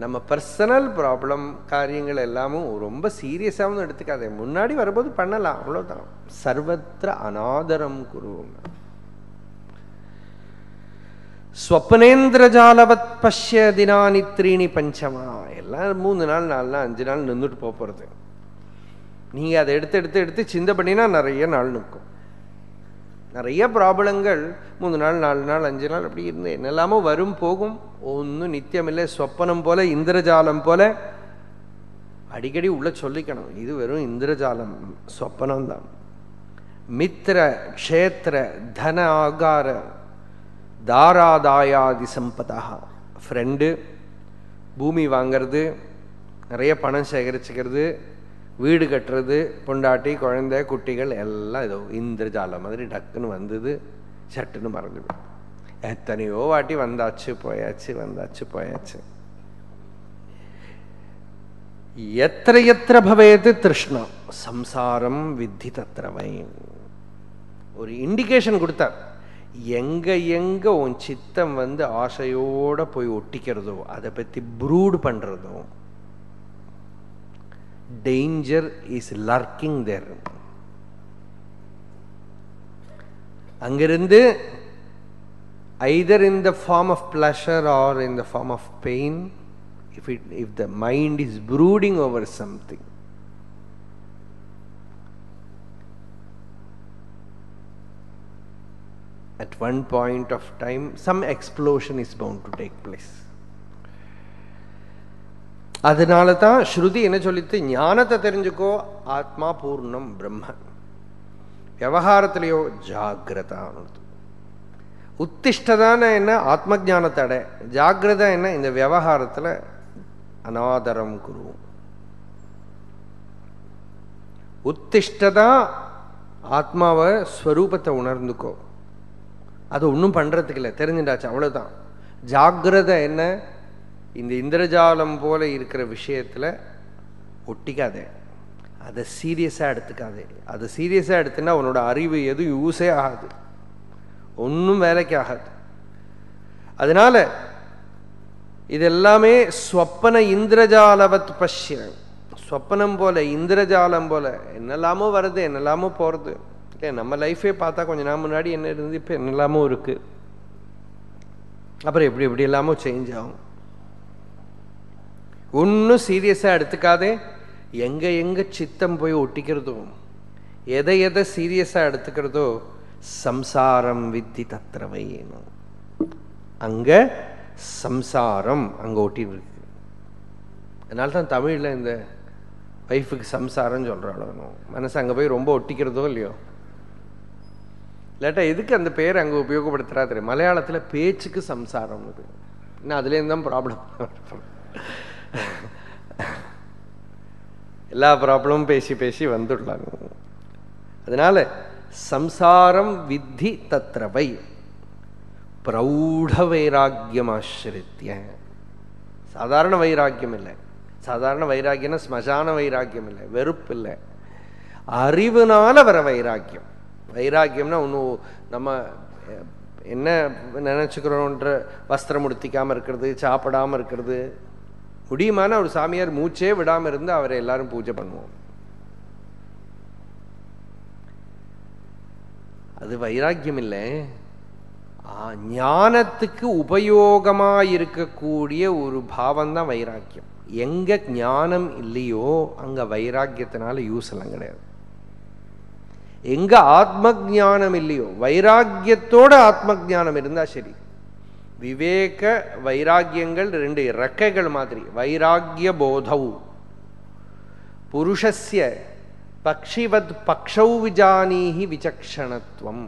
நம்ம பர்சனல் ப்ராப்ளம் காரியங்கள் எல்லாமும் ரொம்ப சீரியஸாகவும் எடுத்துக்காதே. முன்னாடி வரும்போது பண்ணலாம் அவ்வளோதான் சர்வத்திர அநாதரம் குருவோம் ஸ்வப்னேந்திரஜாலவத் பஷ்ய தினானி த்ரீணி பஞ்சமா? எல்லாம் மூணு நாள் நாலு நாள் அஞ்சு நாள் நின்றுட்டு போகிறது நீங்கள் அதை எடுத்து எடுத்து எடுத்து சிந்த பண்ணினா நிறைய நாள் நிற்கும். நிறைய ப்ராப்ளங்கள். மூணு நாள் நாலு நாள் அஞ்சு நாள் அப்படி இருந்து என்னெல்லாமோ வரும் போகும். ஒன்றும் நித்தியமில்லை சொப்பனம் போல இந்திரஜாலம் போல. அடிக்கடி உள்ள சொல்லிக்கணும் இது வெறும் இந்திரஜாலம் சொப்பனம்தான் மித்திர க்ஷேத்திர தன ஆகார தாராதாயாதி சம்பதா. ஃப்ரெண்டு பூமி வாங்கிறது நிறைய பணம் சேகரிச்சுக்கிறது வீடு கட்டுறது பொண்டாட்டி குழந்தை குட்டிகள் எல்லாம் ஏதோ இந்திரஜாலம் மாதிரி டக்குன்னு வந்தது சட்டுன்னு மறந்துவிடும் எத்தனையோ வாட்டி வந்தாச்சு போயாச்சு வந்தாச்சு போயாச்சு. எத்திர எத்திர பவேது திருஷ்ணா சம்சாரம் வித்தி தத்திரவை ஒரு இண்டிகேஷன் கொடுத்தார். எங்க எங்க உன் சித்தம் வந்து ஆசையோட போய் ஒட்டிக்கிறதோ அதை பத்தி ப்ரூட் பண்றதோ டேஞ்சர் இஸ் லர்க்கிங் தேர் அங்கிருந்து either in the form of pleasure or in the form of pain if it if the mind is brooding over something at one point of time some explosion is bound to take place அதனால தான் ஸ்ருதி என்ன சொல்லித்து ஞானத்தை தெரிஞ்சுக்கோ ஆத்மா பூர்ணம் பிரம்ம. விவகாரத்திலேயோ ஜாகிரதானது உத்திஷ்டதான என்ன? ஆத்ம ஜானத்தை அடை ஜாகிரதா என்ன? இந்த விவகாரத்தில் அநாதரம் குருவோம். உத்திஷ்டதா ஆத்மாவை ஸ்வரூபத்தை உணர்ந்துக்கோ. அது ஒன்றும் பண்ணுறதுக்கு இல்லை. தெரிஞ்சுட்டாச்சு. அவ்வளோதான் ஜாகிரதை என்ன? இந்த இந்திரஜாலம் போல இருக்கிற விஷயத்தில் ஒட்டிக்காதே. அதை சீரியஸாக எடுத்துக்காதே. அதை சீரியஸாக எடுத்துன்னா உன்னோட அறிவு எதுவும் யூஸே ஆகாது. ஒன்றும் வேலைக்கு ஆகாது. அதனால இது எல்லாமே ஸ்வப்பன இந்திரஜாலவத் பஷ்ய. சொப்பனம் போல இந்திரஜாலம் போல என்னெல்லாமோ வருது என்னெல்லாமோ போகிறது இல்லை நம்ம லைஃபே பார்த்தா கொஞ்ச நாள் முன்னாடி என்ன இருந்து இப்போ என்னெல்லாமோ இருக்கு. அப்புறம் எப்படி எப்படி எல்லாமோ சேஞ்ச் ஆகும். ஒன்றும் சீரியஸாக எடுத்துக்காதே. எங்க எங்க சித்தம் போய் ஒட்டிக்கிறதோ எதை எதை சீரியஸாக எடுத்துக்கிறதோ சம்சாரம் வித்தி தத்திரவையேனும் அங்க சம்சாரம் அங்க ஒட்டின்னு இருக்கு அதனால தான் தமிழ்ல இந்த ஒய்ஃபுக்கு சம்சாரம் சொல்கிறாளோ மனசு அங்க போய் ரொம்ப ஒட்டிக்கிறதோ இல்லையோ? இல்லாட்டா எதுக்கு அந்த பேர் அங்க உபயோகப்படுத்துறா தெரியும்? மலையாளத்துல பேச்சுக்கு சம்சாரம் இன்னும் அதுலேருந்து தான் ப்ராப்ளம் எல்லா ப்ராப்ளமும் பேசி பேசி வந்துடலாங்க. அதனால சம்சாரம் வித்தி தத்ரவை. பிரௌಢ வைராக்கியம் ஆசிரித்திய சாதாரண வைராக்கியம் இல்லை. சாதாரண வைராக்கியம்னா ஸ்மசான வைராக்கியம் இல்லை. வெறுப்பு இல்லை. அறிவுனால வர வைராக்கியம். வைராக்கியம்னா ஒன்றும் நம்ம என்ன நினச்சிக்கிறோன்ற வஸ்திரம் உடுத்திக்காமல் இருக்கிறது சாப்பிடாமல் இருக்கிறது முடியுமான ஒரு சாமியார் மூச்சே விடாமல் இருந்து அவரை எல்லாரும் பூஜை பண்ணுவோம். அது வைராக்கியம் இல்லை. ஞானத்துக்கு உபயோகமா இருக்கக்கூடிய ஒரு பாவம் தான் வைராக்கியம். எங்க ஞானம் இல்லையோ அங்க வைராக்கியத்தினால யூஸ் எல்லாம் கிடையாது. எங்க ஆத்ம ஜானம் இல்லையோ வைராக்கியத்தோட ஆத்ம ஜானம் இருந்தா சரி. விவேக வைராக்கியங்கள் ரெண்டு ரெக்கைகள் மாதிரி வைராக்கிய போதவு புருஷஸ்ய பக்ஷிவத் பக்ஷௌ விஜானீஹி விசக்ஷணத்துவம்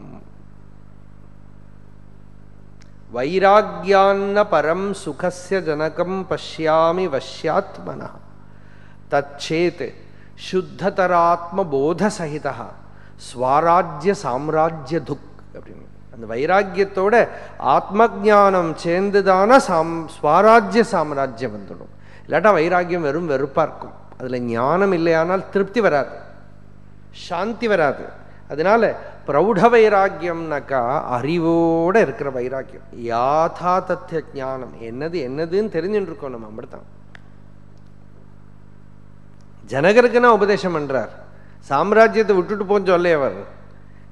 வைராக்கியான்ன பரம் சுகஸ்ய ஜனகம் பஷ்யாமி வஷ்யாத்மன தச்சேத் சுத்ததராத்ம போத சகிதா ஸ்வராஜ்ய சாம்ராஜ்ய துக் அப்படின்னு அந்த வைராக்கியத்தோட ஆத்ம ஜானம் சேர்ந்துதான சாம் ஸ்வராஜ்ய சாம்ராஜ்யம் வந்துடும். இல்லாட்டா வைராக்கியம் வெறும் வெறுப்பாக இருக்கும். அதுல ஞானம் இல்லையானால் திருப்தி வராது. சாந்தி வராது. அதனால பிரௌಢ வைராக்கியம்னாக்கா அறிவோட இருக்கிற வைராக்கியம். யாதா தத்திய ஞானம். என்னது என்னதுன்னு தெரிஞ்சுட்டு இருக்கோம் நம்ம அப்படித்தான் ஜனகருக்குன்னா உபதேசம் பண்றார். சாம்ராஜ்யத்தை விட்டுட்டு போன்னு சொல்லே அவர்.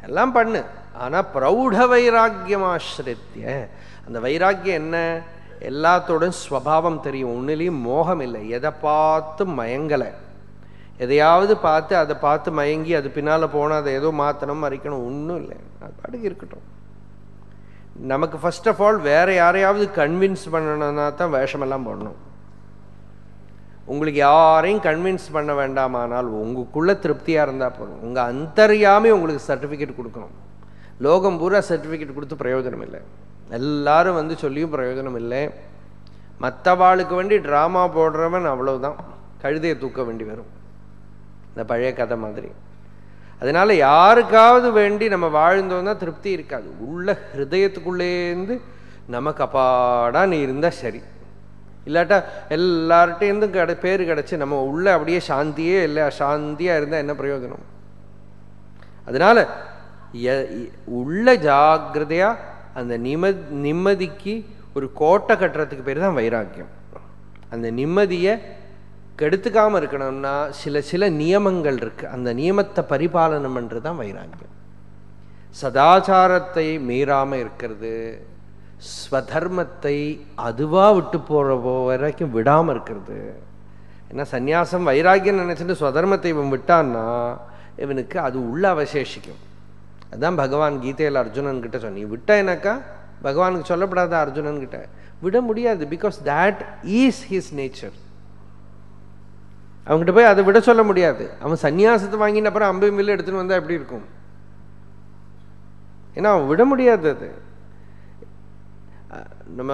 எல்லாம் பண்ணு. ஆனா பிரௌಢ வைராக்கியம் ஆசிரித்திய அந்த வைராக்கியம் என்ன? எல்லாத்தோடும் ஸ்வபாவம் தெரியும். ஒன்றுலேயும் மோகம் இல்லை. எதை பார்த்து மயங்கலை? எதையாவது பார்த்து அதை பார்த்து மயங்கி அது பின்னால் போனால் அதை ஏதோ மாற்றணும் மறைக்கணும் ஒன்றும் இல்லை. அது பாட்டுக்கு இருக்கட்டும். நமக்கு ஃபர்ஸ்ட் ஆஃப் ஆல் வேற யாரையாவது கன்வின்ஸ் பண்ணணும்னா தான் வேஷமெல்லாம் போடணும். உங்களுக்கு யாரையும் கன்வின்ஸ் பண்ண வேண்டாமானால் உங்களுக்குள்ள திருப்தியாக இருந்தால் போதும். உங்கள் அந்தரியாமே உங்களுக்கு சர்டிஃபிகேட் கொடுக்கணும். லோகம் பூரா சர்டிஃபிகேட் கொடுத்து பிரயோஜனம் இல்லை எல்லாரும் வந்து சொல்லியும் பிரயோஜனம் இல்லை மற்றவாளுக்கு வேண்டி ட்ராமா போடுறவன் அவ்வளவுதான். கழுதையை தூக்க வேண்டி வரும். இந்த பழைய கதை மாதிரி. அதனால யாருக்காவது வேண்டி நம்ம வாழ்ந்தோம்னா திருப்தி இருக்காது. உள்ள ஹிருதயத்துக்குள்ளேருந்து நமக்கு அப்பாடா நீ இருந்தா சரி. இல்லாட்டா எல்லார்கிட்டேருந்தும் கிட பேர் கிடச்சி நம்ம உள்ள அப்படியே சாந்தியே இல்லை சாந்தியா இருந்தா என்ன பிரயோஜனம்? அதனால உள்ள ஜாகிரதையாக அந்த நிம நிம்மதிக்கு ஒரு கோட்டை கட்டுறதுக்கு பேர் தான் வைராக்கியம். அந்த நிம்மதியை கெடுத்துக்காமல் இருக்கணும்னா சில சில நியமங்கள் இருக்குது அந்த நியமத்தை பரிபாலனம் பண்றது தான் வைராக்கியம். சதாச்சாரத்தை மீறாமல் இருக்கிறது ஸ்வதர்மத்தை அதுவாக விட்டு போகிற போ- வரைக்கும் விடாமல் இருக்கிறது. ஏன்னா சந்நியாசம் வைராக்கியம் நினச்சிட்டு ஸ்வதர்மத்தை இவன் விட்டான்னா இவனுக்கு அது உள்ள அவசேஷிக்கும். அதான் பகவான் கீதையில் அர்ஜுனன் கிட்ட சொன்ன. நீ விட்டேனாக்கா பகவானுக்கு சொல்லப்படாத அர்ஜுனன் கிட்ட. விட முடியாது because that is his nature அவங்ககிட்ட போய் அதை விட சொல்ல முடியாது. அவன் சன்னியாசத்தை வாங்கின அப்புறம் அம்பு மில்லு எடுத்துன்னு வந்தால் எப்படி இருக்கும்? ஏன்னா அவன் விட முடியாது அது. நம்ம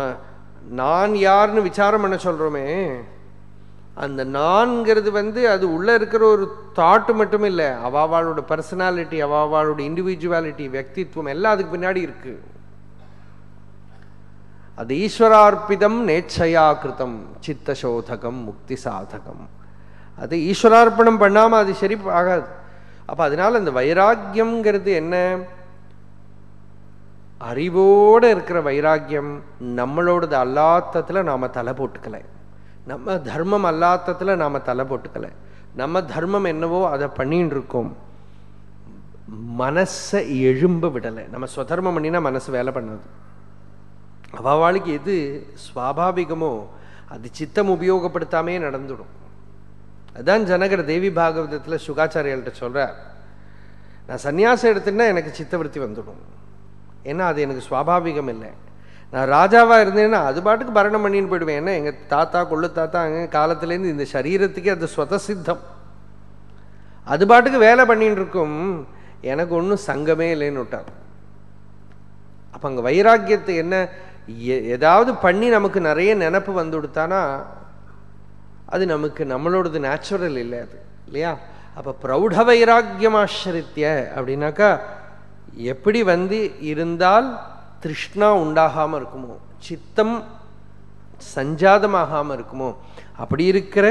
நான் யாருன்னு விசாரம் பண்ண சொல்றோமே அந்த நான்கிறது வந்து அது உள்ளே இருக்கிற ஒரு தாட்டு மட்டும் இல்லை. அவாவாளோட பர்சனாலிட்டி அவாவாளோட இண்டிவிஜுவாலிட்டி வக்தித்துவம் எல்லாம் அதுக்கு பின்னாடி இருக்கு. அது ஈஸ்வரார்ப்பிதம் நேச்சையா கிருத்தம் சித்தசோதகம் முக்தி சாதகம் அது ஈஸ்வரார்ப்பணம் பண்ணாமல் அது சரி ஆகாது. அப்போ அதனால அந்த வைராக்கியம்ங்கிறது என்ன? அறிவோடு இருக்கிற வைராக்கியம் நம்மளோடது அல்லாத்தத்தில் நாம் தலை போட்டுக்கலை. நம்ம தர்மம் அல்லாத்தத்துல நாம் தலை போட்டுக்கல. நம்ம தர்மம் என்னவோ அதை பண்ணின்னு இருக்கோம். மனசை எழும்ப விடலை. நம்ம சுதர்மம் பண்ணினா மனசு வேலை பண்ணாது. அவவாளுக்கு எது சுவாபாவிகமோ அது சித்தம் உபயோகப்படுத்தாமே நடந்துடும். அதுதான் ஜனகர் தேவி பாகவதத்தில் சுகாச்சாரியர்கிட்ட சொல்கிறார் நான் சன்னியாசம் எடுத்துன்னா எனக்கு சித்தவருத்தி வந்துடும். ஏன்னா அது எனக்கு சுவாபாவிகம் இல்லை. நான் ராஜாவா இருந்தேன்னா அது பாட்டுக்கு பரணம் பண்ணின்னு போயிடுவேன். ஏன்னா எங்க தாத்தா கொள்ளு தாத்தா அங்க காலத்துலேருந்து இந்த சரீரத்துக்கே அது ஸ்வதசித்தம் அது பாட்டுக்கு வேலை பண்ணின்னு இருக்கும். எனக்கு ஒன்றும் சங்கமே இல்லைன்னு விட்டார் அப்ப அங்க வைராக்கியத்தை என்ன எ- ஏதாவது பண்ணி நமக்கு நிறைய நினப்பு வந்து கொடுத்தானா அது நமக்கு நம்மளோடது நேச்சுரல் இல்லை அது இல்லையா? அப்ப பிரௌಢ வைராக்கியம் ஆசிரித்திய அப்படின்னாக்கா எப்படி வந்து இருந்தால் திருஷ்ணா உண்டாகாமல் இருக்குமோ? சித்தம் சஞ்சாதமாகாமல் இருக்குமோ? அப்படி இருக்கிற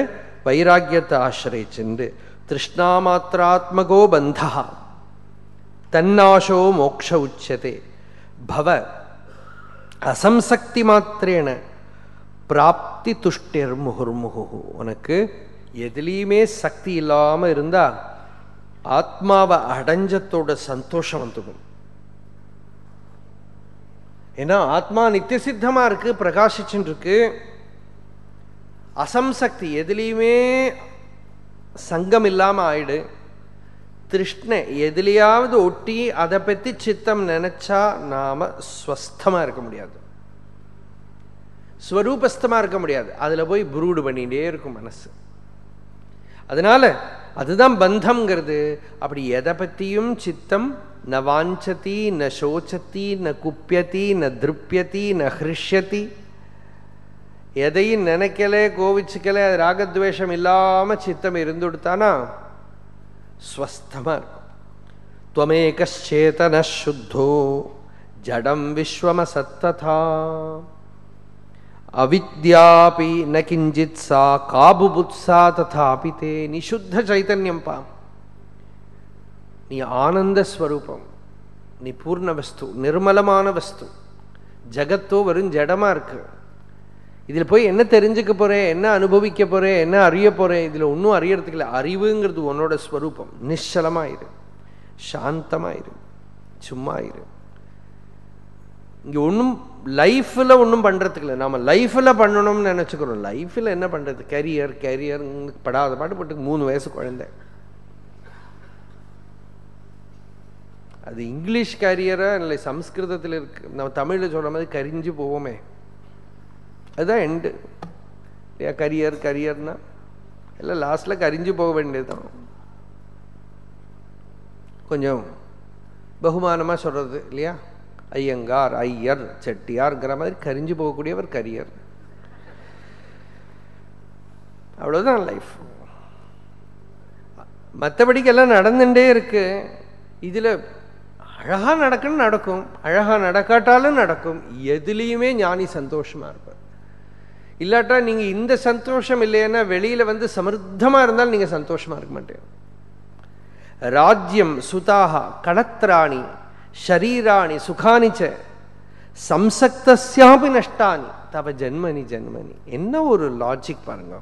வைராக்கியத்தை ஆசிரியச்சென்று திருஷ்ணா மாத்திராத்மகோ பந்தா தன்னாசோ மோக்ஷ உச்சதே. பவ அசம்சக்தி மாத்திரேன பிராப்தி துஷ்டிர் முகுர்முகு. உனக்கு எதுலேயுமே சக்தி இல்லாமல் இருந்தால் ஆத்மாவை அடைஞ்சத்தோட சந்தோஷம் வந்துடும். ஏன்னா ஆத்மா நித்திய சித்தமாக இருக்கு பிரகாசிச்சுட்டு இருக்கு அசம்சக்தி எதுலேயுமே சங்கம் இல்லாமல் ஆயிடு. திருஷ்ணை எதுலையாவது ஒட்டி அதை பற்றி சித்தம் நினச்சா நாம ஸ்வஸ்தமாக இருக்க முடியாது. ஸ்வரூபஸ்தமாக இருக்க முடியாது. அதில் போய் புரூடு பண்ணிகிட்டே இருக்கும் மனசு. அதனால அதுதான் பந்தம்ங்கிறது. அப்படி எதை பற்றியும் சித்தம் ந வாஞ்சதி ந சோச்சத்தி ந குப்பியத்தி ந திருப்பியத்தி ந ஹிருஷ்யத்தி எதையும் நினைக்கல கோவிச்சுக்கல ராகத்வேஷம் இல்லாமல் சித்தம் இருந்துடுத்தானா? ஸ்வஸ்தமாக இருக்கும் துவமேகச்சேதன சுத்தோ ஜடம் விஸ்வமசத்ததா. அவித்யாபி ந கிஞ்சித் சா காபுபுத்சா ததாபி தே நிசுத்த சைத்தன்யம் பா நீ ஆனந்த ஸ்வரூபம் நீ பூர்ண வஸ்து நிர்மலமான வஸ்து ஜகத்தோ வெறும் ஜடமா இருக்கு இதில் போய் என்ன தெரிஞ்சுக்க போறேன் என்ன அனுபவிக்க போறேன் என்ன அறிய போறேன் இதில் ஒன்றும் அறியறதுக்கு இல்லை அறிவுங்கிறது உன்னோட ஸ்வரூபம் நிശ്ചலமாயிரு சாந்தமாயிரு சும்மா இரு இங்கே ஒன்றும் லைஃப்பில் ஒன்றும் பண்ணுறதுக்கு இல்லை நம்ம லைஃப்பில் பண்ணணும்னு நினச்சிக்கிறோம். லைஃப்பில் என்ன பண்ணுறது கரியர் கரியர் படாத பாட்டுப்பட்டு மூணு வயசு குழந்தை. அது இங்கிலீஷ் கரியராக இல்லை சம்ஸ்கிருதத்தில் இருக்கு. நம்ம தமிழில் சொல்கிற மாதிரி கரிஞ்சு போவோமே. அதுதான் எண்டு இல்லையா? கரியர் கரியர்னா எல்லாம் லாஸ்ட்டில் கரிஞ்சு போக வேண்டியதுதான். கொஞ்சம் பகுமானமாக சொல்கிறது இல்லையா? ஐயங்கார் ஐயர் செட்டியார்ங்கிற மாதிரி கரிஞ்சு போகக்கூடியவர் கரியர். அவ்வளோதான் லைஃப் மற்றபடிக்கெல்லாம் நடந்துட்டே இருக்கு. இதில் அழகாக நடக்குன்னு நடக்கும். அழகாக நடக்காட்டாலும் நடக்கும். எதுலேயுமே ஞானி சந்தோஷமாக இருப்பார். இல்லாட்டா நீங்கள் இந்த சந்தோஷம் இல்லைன்னா வெளியில் வந்து சமிருத்தமாக இருந்தாலும் நீங்கள் சந்தோஷமாக இருக்க மாட்டேன் ராஜ்யம் சுதாகா கணத்திராணி ஷரீராணி சுகானிச்ச சம்சக்தியாபி நஷ்டானி தவ ஜென்மனி ஜென்மனி என்ன ஒரு லாஜிக் பாருங்க.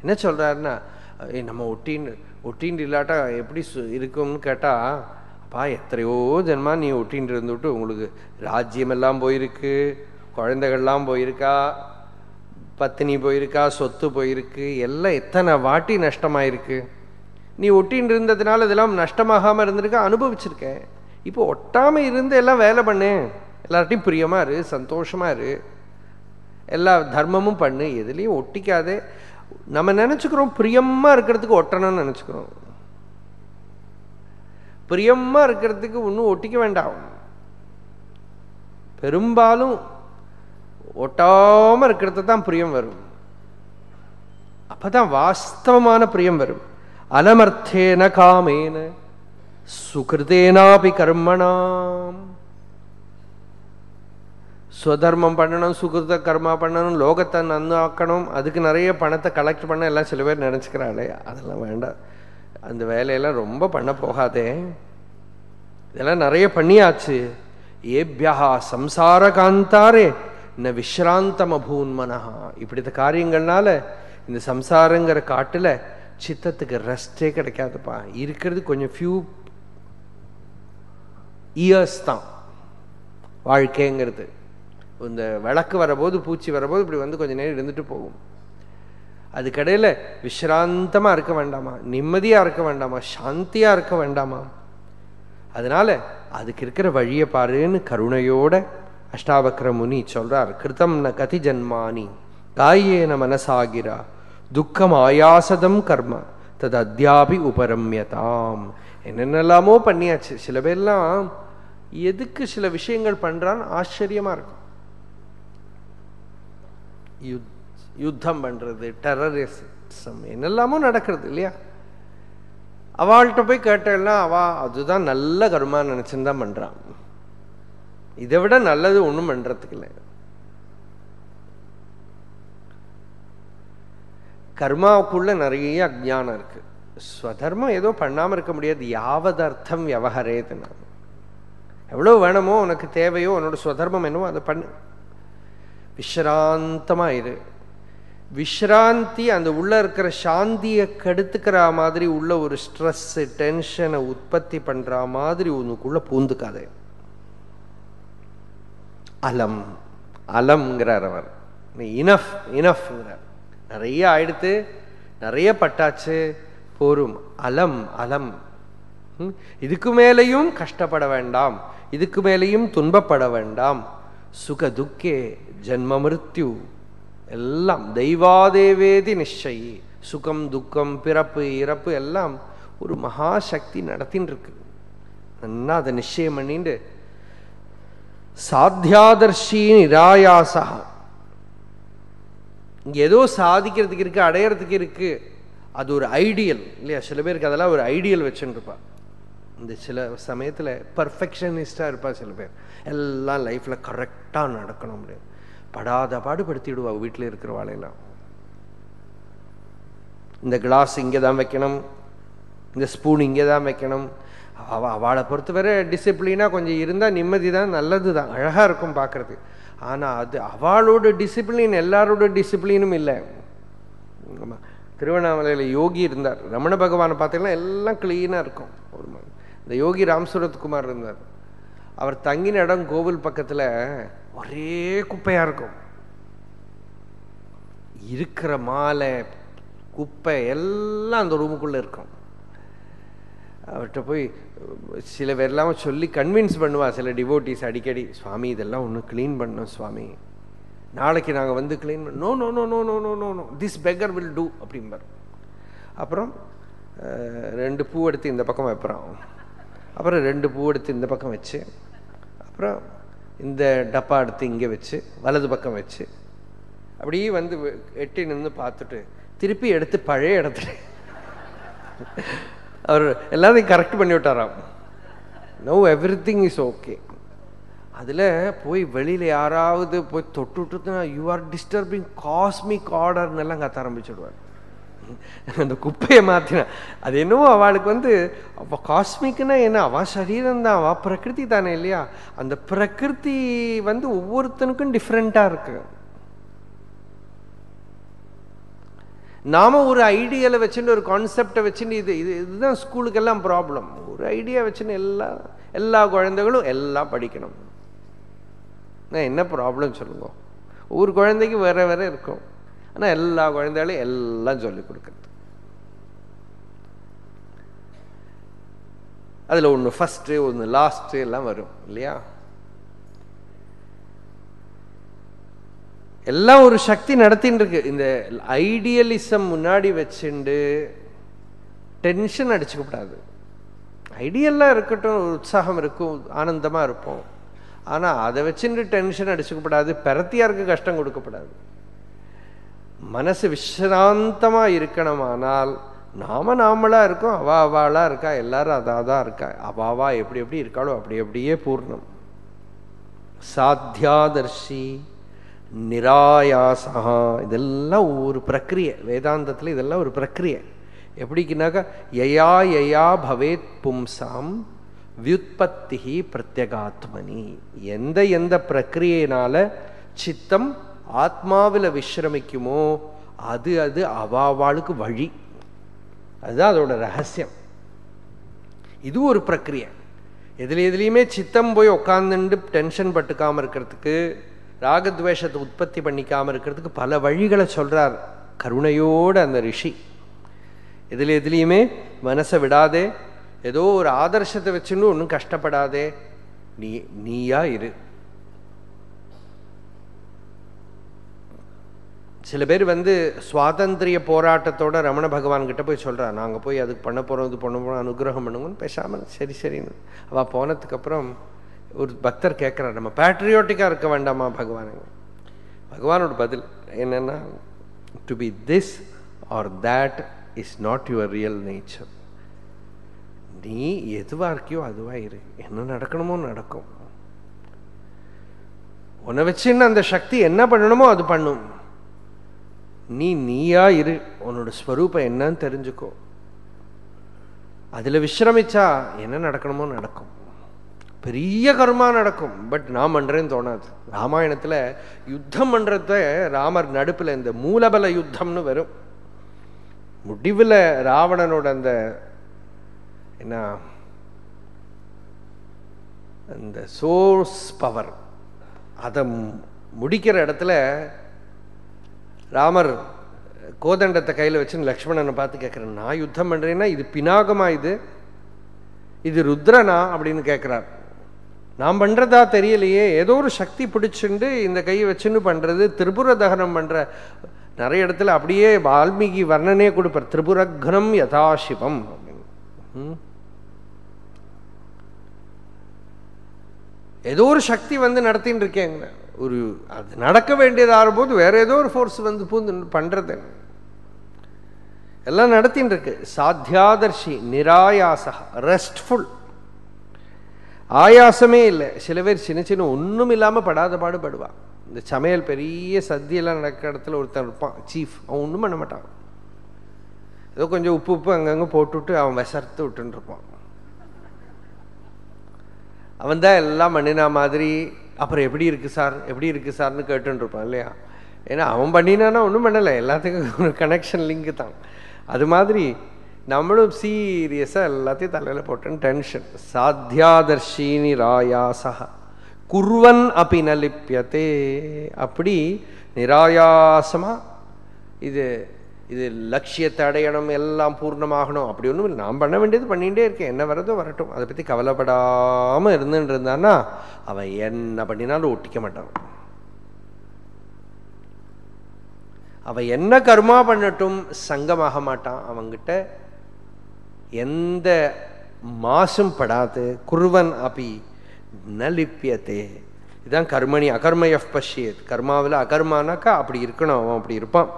என்ன சொல்றாருன்னா நம்ம ஒட்டின்னு ஒட்டின்னு இல்லாட்டா எப்படி சு- இருக்கும்னு கேட்டா அப்பா எத்தனையோ ஜென்மா நீ ஒட்டின்னு இருந்துவிட்டு உங்களுக்கு ராஜ்யம் எல்லாம் போயிருக்கு குழந்தைகள்லாம் போயிருக்கா பத்தினி போயிருக்கா சொத்து போயிருக்கு எல்லாம் எத்தனை வாட்டி நஷ்டமாயிருக்கு? நீ ஒட்டின்னு இருந்ததுனால இதெல்லாம் நஷ்டமாகாம இருந்திருக்க? அனுபவிச்சிருக்கேன். இப்போ ஒட்டாமல் இருந்து எல்லாம் வேலை பண்ணு. எல்லார்ட்டையும் பிரியமா இரு சந்தோஷமா இரு. எல்லா தர்மமும் பண்ணு எதுலேயும் ஒட்டிக்காதே. நம்ம நினச்சிக்கிறோம் பிரியமா இருக்கிறதுக்கு ஒட்டணும்னு நினச்சிக்கிறோம். பிரியமா இருக்கிறதுக்கு ஒன்றும் ஒட்டிக்க வேண்டாம். பெரும்பாலும் ஒட்டாம இருக்கிறது தான் பிரியம் வரும். அப்பதான் வாஸ்தவமான பிரியம் வரும். அனமர்த்தேன காமேன. சுகிருதேனாபி கர்மணாம். சுதர்மம் பண்ணணும் சுகிருத கர்மா பண்ணணும் லோகத்தை நன்னாக்கணும் அதுக்கு நிறைய பணத்தை கலெக்ட் பண்ண எல்லாம் சில பேர் நினச்சிக்கிறாளே அதெல்லாம் வேண்டாம். அந்த வேலையெல்லாம் ரொம்ப பண்ண போகாதே. இதெல்லாம் நிறைய பண்ணியாச்சு. ஏபியா சம்சார காந்தாரே ந விஸ்ராந்தம் அபூன் மனஹா இப்படித்த காரியங்கள்னால இந்த சம்சாரங்கிற காட்டுல சித்தத்துக்கு ரெஸ்டே கிடைக்காதுப்பா. இருக்கிறது கொஞ்சம் ஃபியூ இயர்ஸ் தான் வாழ்க்கைங்கிறது. இந்த விளக்கு வரபோது பூச்சி வரபோது இப்படி வந்து கொஞ்ச நேரம் இருந்துட்டு போகும். அதுக்கடையில் விஸ்ராந்தமாக இருக்க வேண்டாமா? நிம்மதியாக இருக்க வேண்டாமா? சாந்தியாக இருக்க வேண்டாமா? அதனால அதுக்கு இருக்கிற வழியை பாருன்னு கருணையோட அஷ்டாவக்கர முனி சொல்றார். கிருத்தம் ந கதி ஜன்மானி காயேன மனசாகிரா துக்கம் ஆயாசதம் கர்ம தது அத்தியாபி உபரம்யதாம். என்னென்னலாமோ பண்ணியாச்சு. சில பேர்லாம் எதுக்கு சில விஷயங்கள் பண்றான்னு ஆச்சரியமா இருக்கும். யுத் யுத்தம் பண்றது டெரரிசம் என்னெல்லாமோ நடக்கிறது இல்லையா? அவள்கிட்ட போய் கேட்டேன்னா அவ அதுதான் நல்ல கர்மா நினைச்சுன்னு தான் பண்றான். இதை விட நல்லது ஒன்றும் பண்றதுக்கு இல்லை. கர்மாவுக்குள்ள நிறைய அஜ்ஞானம் இருக்கு. ஸ்வதர்மம் ஏதோ பண்ணாம இருக்க முடியாது. யாவதர்த்தம் விவகரேதுன்னா எவ்வளோ வேணுமோ உனக்கு தேவையோ உன்னோட சுதர்மம் என்னவோ அதை பண்ணு. விஸ்ராந்தமாக இரு. விஸ்ராந்தி அந்த உள்ளே இருக்கிற சாந்தியை கெடுத்துக்கிற மாதிரி உள்ள ஒரு ஸ்ட்ரெஸ்ஸு டென்ஷனை உற்பத்தி பண்ணுற மாதிரி உனக்குள்ளே பூந்துக்காதே. அலம். அலம்ங்கிறார் அவர். இனஃப் இனஃப்ங்கிறார் நிறைய ஆயிடுத்து நிறைய பட்டாச்சு போரும். அலம் அலம். இதுக்கு மேலேயும் கஷ்டப்பட வேண்டாம் இதுக்கு மேலேயும் துன்பப்பட வேண்டாம். சுக துக்கே ஜன்ம மிருத்யு எல்லாம் தெய்வாதேவேதி நிச்சயி சுகம் துக்கம் பிறப்பு இறப்பு எல்லாம் ஒரு மகாசக்தி நடத்தின்னு இருக்கு நன்னா அதை நிச்சயம் பண்ணிட்டு சாத்தியாதர்ஷி நிராயாசா. இங்க ஏதோ சாதிக்கிறதுக்கு இருக்கு அடையறதுக்கு இருக்கு. அது ஒரு ஐடியல் இல்லையா? சில பேருக்கு அதெல்லாம் ஒரு ஐடியல் வச்சுன்னு இந்த சில சமயத்தில் பர்ஃபெக்ஷனிஸ்டாக இருப்பாள் சில பேர். எல்லாம் லைஃப்பில் கரெக்டாக நடக்கணும் அப்படின்னு. படாத பாடுபடுத்திடுவா வீட்டில் இருக்கிற வாழையெல்லாம். இந்த கிளாஸ் இங்கே தான் வைக்கணும். இந்த ஸ்பூன் இங்கே தான் வைக்கணும். அவ அவளை பொறுத்தவரை டிசிப்ளினாக கொஞ்சம் இருந்தால் நிம்மதி தான் நல்லது தான் அழகாக இருக்கும் பார்க்கறது ஆனால் அது அவளோட டிசிப்ளின் எல்லாரோட டிசிப்ளினும் இல்லை. திருவண்ணாமலையில் யோகி இருந்தார். ரமண பகவானை பார்த்தீங்கன்னா எல்லாம் க்ளீனாக இருக்கும். ஒரு மாதிரி. இந்த யோகி ராம் சுரத்குமார் இருந்தார். அவர் தங்கின இடம் கோவில் பக்கத்தில் ஒரே குப்பையாக இருக்கும். இருக்கிற மாலை குப்பை எல்லாம் அந்த ரூமுக்குள்ளே இருக்கும். அவர்கிட்ட போய் சில பேர்லாம் சொல்லி கன்வின்ஸ் பண்ணுவா சில டிவோட்டிஸ் அடிக்கடி சுவாமி இதெல்லாம் ஒன்று க்ளீன் பண்ணோம் சுவாமி. நாளைக்கு நாங்கள் வந்து க்ளீன் பண்ண no no no no no no no no this beggar will do அப்படிம்பார். அப்புறம் ரெண்டு பூ எடுத்து இந்த பக்கம் வைப்பறான். அப்புறம் ரெண்டு பூ எடுத்து இந்த பக்கம் வச்சு அப்புறம் இந்த டப்பா எடுத்து இங்கே வச்சு வலது பக்கம் வச்சு அப்படியே வந்து எட்டி நின்று பார்த்துட்டு திருப்பி எடுத்து பழைய இடத்துல. அவர் எல்லாத்தையும் கரெக்ட் பண்ணி விட்டாராம். No everything is okay அதில் போய் வெளியில் யாராவது போய் தொட்டு விட்டுதுன்னா யூ ஆர் டிஸ்டர்பிங் காஸ்மிக் ஆர்டர்னு எல்லாம் கத்த ஆரம்பிச்சுடுவார். அந்த குப்பையை மாற்றினா அது என்னவோ அவளுக்கு வந்து அவ காஸ்மிக்னா என்ன? அவள் சரீரம் தான் அவ பிரகிருதி தானே இல்லையா? அந்த பிரகிருதி வந்து ஒவ்வொருத்தனுக்கும் டிஃப்ரெண்ட்டாக இருக்கு. நாம ஒரு ஐடியால வச்சுட்டு ஒரு கான்செப்டை வச்சுட்டு இது இது இதுதான் ஸ்கூலுக்கெல்லாம் ப்ராப்ளம் ஒரு ஐடியா வச்சுன்னு எல்லா எல்லா குழந்தைகளும் எல்லாம் படிக்கணும். என்ன ப்ராப்ளம் சொல்லுங்க? ஒவ்வொரு குழந்தைக்கு வேற வேற இருக்கும். ஆனா எல்லா குழந்தைகளையும் எல்லாம் சொல்லி கொடுக்குறது. அதுல ஒன்று ஃபஸ்ட்டு ஒன்று லாஸ்ட் எல்லாம் வரும் இல்லையா? எல்லாம் ஒரு சக்தி நடத்தின்னு இருக்கு இந்த ஐடியலிசம் முன்னாடி வச்சுண்டு டென்ஷன் அடிச்சுக்க கூடாது. ஐடியெல்லாம் இருக்கட்டும் உற்சாகம் இருக்கும் ஆனந்தமா இருப்போம். ஆனா அதை வச்சுட்டு டென்ஷன் அடிச்சுக்கப்படாது பெறத்தியாருக்கு கஷ்டம் கொடுக்கப்படாது மனசு விஸ்ராந்தமாக இருக்கணுமானால் நாம நாமளா இருக்கோம். அவா அவாளா இருக்கா? எல்லாரும் அதாதான் இருக்கா? அவாவா எப்படி எப்படி இருக்காளோ அப்படி அப்படியே பூர்ணம். சாத்தியாதர்ஷி நிராயாசா இதெல்லாம் ஒரு பிரக்கிரியை. வேதாந்தத்தில் இதெல்லாம் ஒரு பிரக்கிரியை. எப்படிக்குனாக்கா யயா யயா பவேத் பும்சாம் வியுத்பத்தி பிரத்யகாத்மனி. எந்த எந்த பிரக்கிரியையினால சித்தம் ஆத்மாவில் விஸ்ரமிக்குமோ அது அது அவாவாளுக்கு வழி. அதுதான் அதோட ரகசியம். இது ஒரு பிரக்கிரியை எதுல எதுலேயுமே சித்தம் போய் உட்காந்துண்டு டென்ஷன் பட்டுக்காமல் இருக்கிறதுக்கு ராகத்வேஷத்தை உற்பத்தி பண்ணிக்காமல் இருக்கிறதுக்கு பல வழிகளை சொல்கிறார் கருணையோட அந்த ரிஷி. எதுல எதுலேயுமே மனசை விடாதே ஏதோ ஒரு ஆதர்சத்தை வச்சுன்னு ஒன்றும் கஷ்டப்படாதே. நீ நீயா இரு. சில பேர் வந்து சுவாதந்திரிய போராட்டத்தோட ரமண பகவான் கிட்ட போய் சொல்றா நாங்க போய் அதுக்கு பண்ண போறோம் இது பண்ண போறோம் அனுகிரகம் பண்ணுங்கன்னு பேசாம சரி சரின்னு. அவ போனதுக்கு அப்புறம் ஒரு பக்தர் கேட்கிறார் நம்ம பேட்ரியோட்டிக்காக இருக்க வேண்டாமா பகவானுங்க பகவானோட பதில் என்னன்னா to be this or that is not your real nature நீ எதுவாக இருக்கியோ அதுவாக இரு. என்ன நடக்கணுமோ நடக்கும். உன்னை வச்சுன்னு அந்த சக்தி என்ன பண்ணணுமோ அது பண்ணும். நீ நீயா இரு. உன்னோட ஸ்வரூபம் என்னன்னு தெரிஞ்சுக்கோ. அதுல விஸ்ரமிச்சா என்ன நடக்கணுமோ நடக்கும். பெரிய கர்மா நடக்கும். பட் நான் பண்றேன்னு தோணாது. ராமாயணத்துல யுத்தம் பண்ணுறத ராமர் நடுப்புல இந்த மூலபல யுத்தம்னு வரும். முடிவுல ராவணனோட அந்த என்ன? அந்த சோர்ஸ் பவர் அதை முடிக்கிற இடத்துல ராமர் கோதண்டத்தை கையில் வச்சுன்னு லக்ஷ்மணனை பார்த்து கேட்குறேன் நான் யுத்தம் பண்ணுறேன்னா இது பினாகமா இது? இது ருத்ரனா? அப்படின்னு கேட்குறார் நான் பண்ணுறதா தெரியலையே. ஏதோ ஒரு சக்தி பிடிச்சிண்டு இந்த கையை வச்சுன்னு பண்ணுறது திரிபுர தகனம் பண்ணுற நிறைய இடத்துல அப்படியே வால்மீகி வர்ணனே கொடுப்பார். திரிபுரக்னம் யதாசிவம் அப்படின்னு ம். ஏதோ ஒரு சக்தி வந்து நடத்தின்னு இருக்கேங்க. ஒரு அது நடக்க வேண்டியதாக போது வேற ஏதோ ஒரு ஃபோர்ஸ் வந்து பூந்து பண்றது. எல்லாம் நடத்தின்னு இருக்கு. சாத்தியாதர்ஷி நிராயாசா ரெஸ்ட்ஃபுல் ஆயாசமே இல்லை. சில பேர் சின்ன சின்ன ஒன்றும் இல்லாமல் படாத பாடுபடுவா இந்த சமையல் பெரிய சத்தியெல்லாம் நடக்கிற இடத்துல ஒருத்தன் இருப்பான் சீஃப் அவன் ஒன்றும் பண்ண மாட்டான். ஏதோ கொஞ்சம் உப்பு உப்பு அங்கங்கே போட்டுவிட்டு அவன் விசர்த்து விட்டுன்னு இருப்பான். அவன் தான் எல்லாம் பண்ணினா மாதிரி அப்புறம் எப்படி இருக்குது சார்? எப்படி இருக்குது சார்னு கேட்டுன்னு இருப்பான் இல்லையா? ஏன்னா அவன் பண்ணினானா ஒன்றும் பண்ணலை. எல்லாத்துக்கும் ஒரு கனெக்ஷன் லிங்க் தான். அது மாதிரி நம்மளும் சீரியஸாக எல்லாத்தையும் தலையில் போட்டேன்னு டென்ஷன் சாத்தியாதர்ஷினி ராயாசா குர்வன் அப்படி நலிப்பியத்தே அப்படி நிராயாசமாக இது இது லட்சியத்தை அடையணும் எல்லாம் பூர்ணமாகணும். அப்படி ஒன்றும் இல்லை. நான் பண்ண வேண்டியது பண்ணிகிட்டே இருக்கேன். என்ன வரதோ வரட்டும். அதை பற்றி கவலைப்படாமல் இருந்துட்டு இருந்தான்னா அவன் என்ன பண்ணினாலும் ஒட்டிக்க மாட்டான். அவன் என்ன கர்மா பண்ணட்டும் சங்கமாக மாட்டான். அவங்கிட்ட எந்த மாசும் படாது. குருவன் அப்பி நலிப்பியத்தே இதுதான் கர்மணி அகர்மய பஷ்யத். கர்மாவில் அகர்மானாக்கா அப்படி இருக்கணும். அவன் அப்படி இருப்பான்.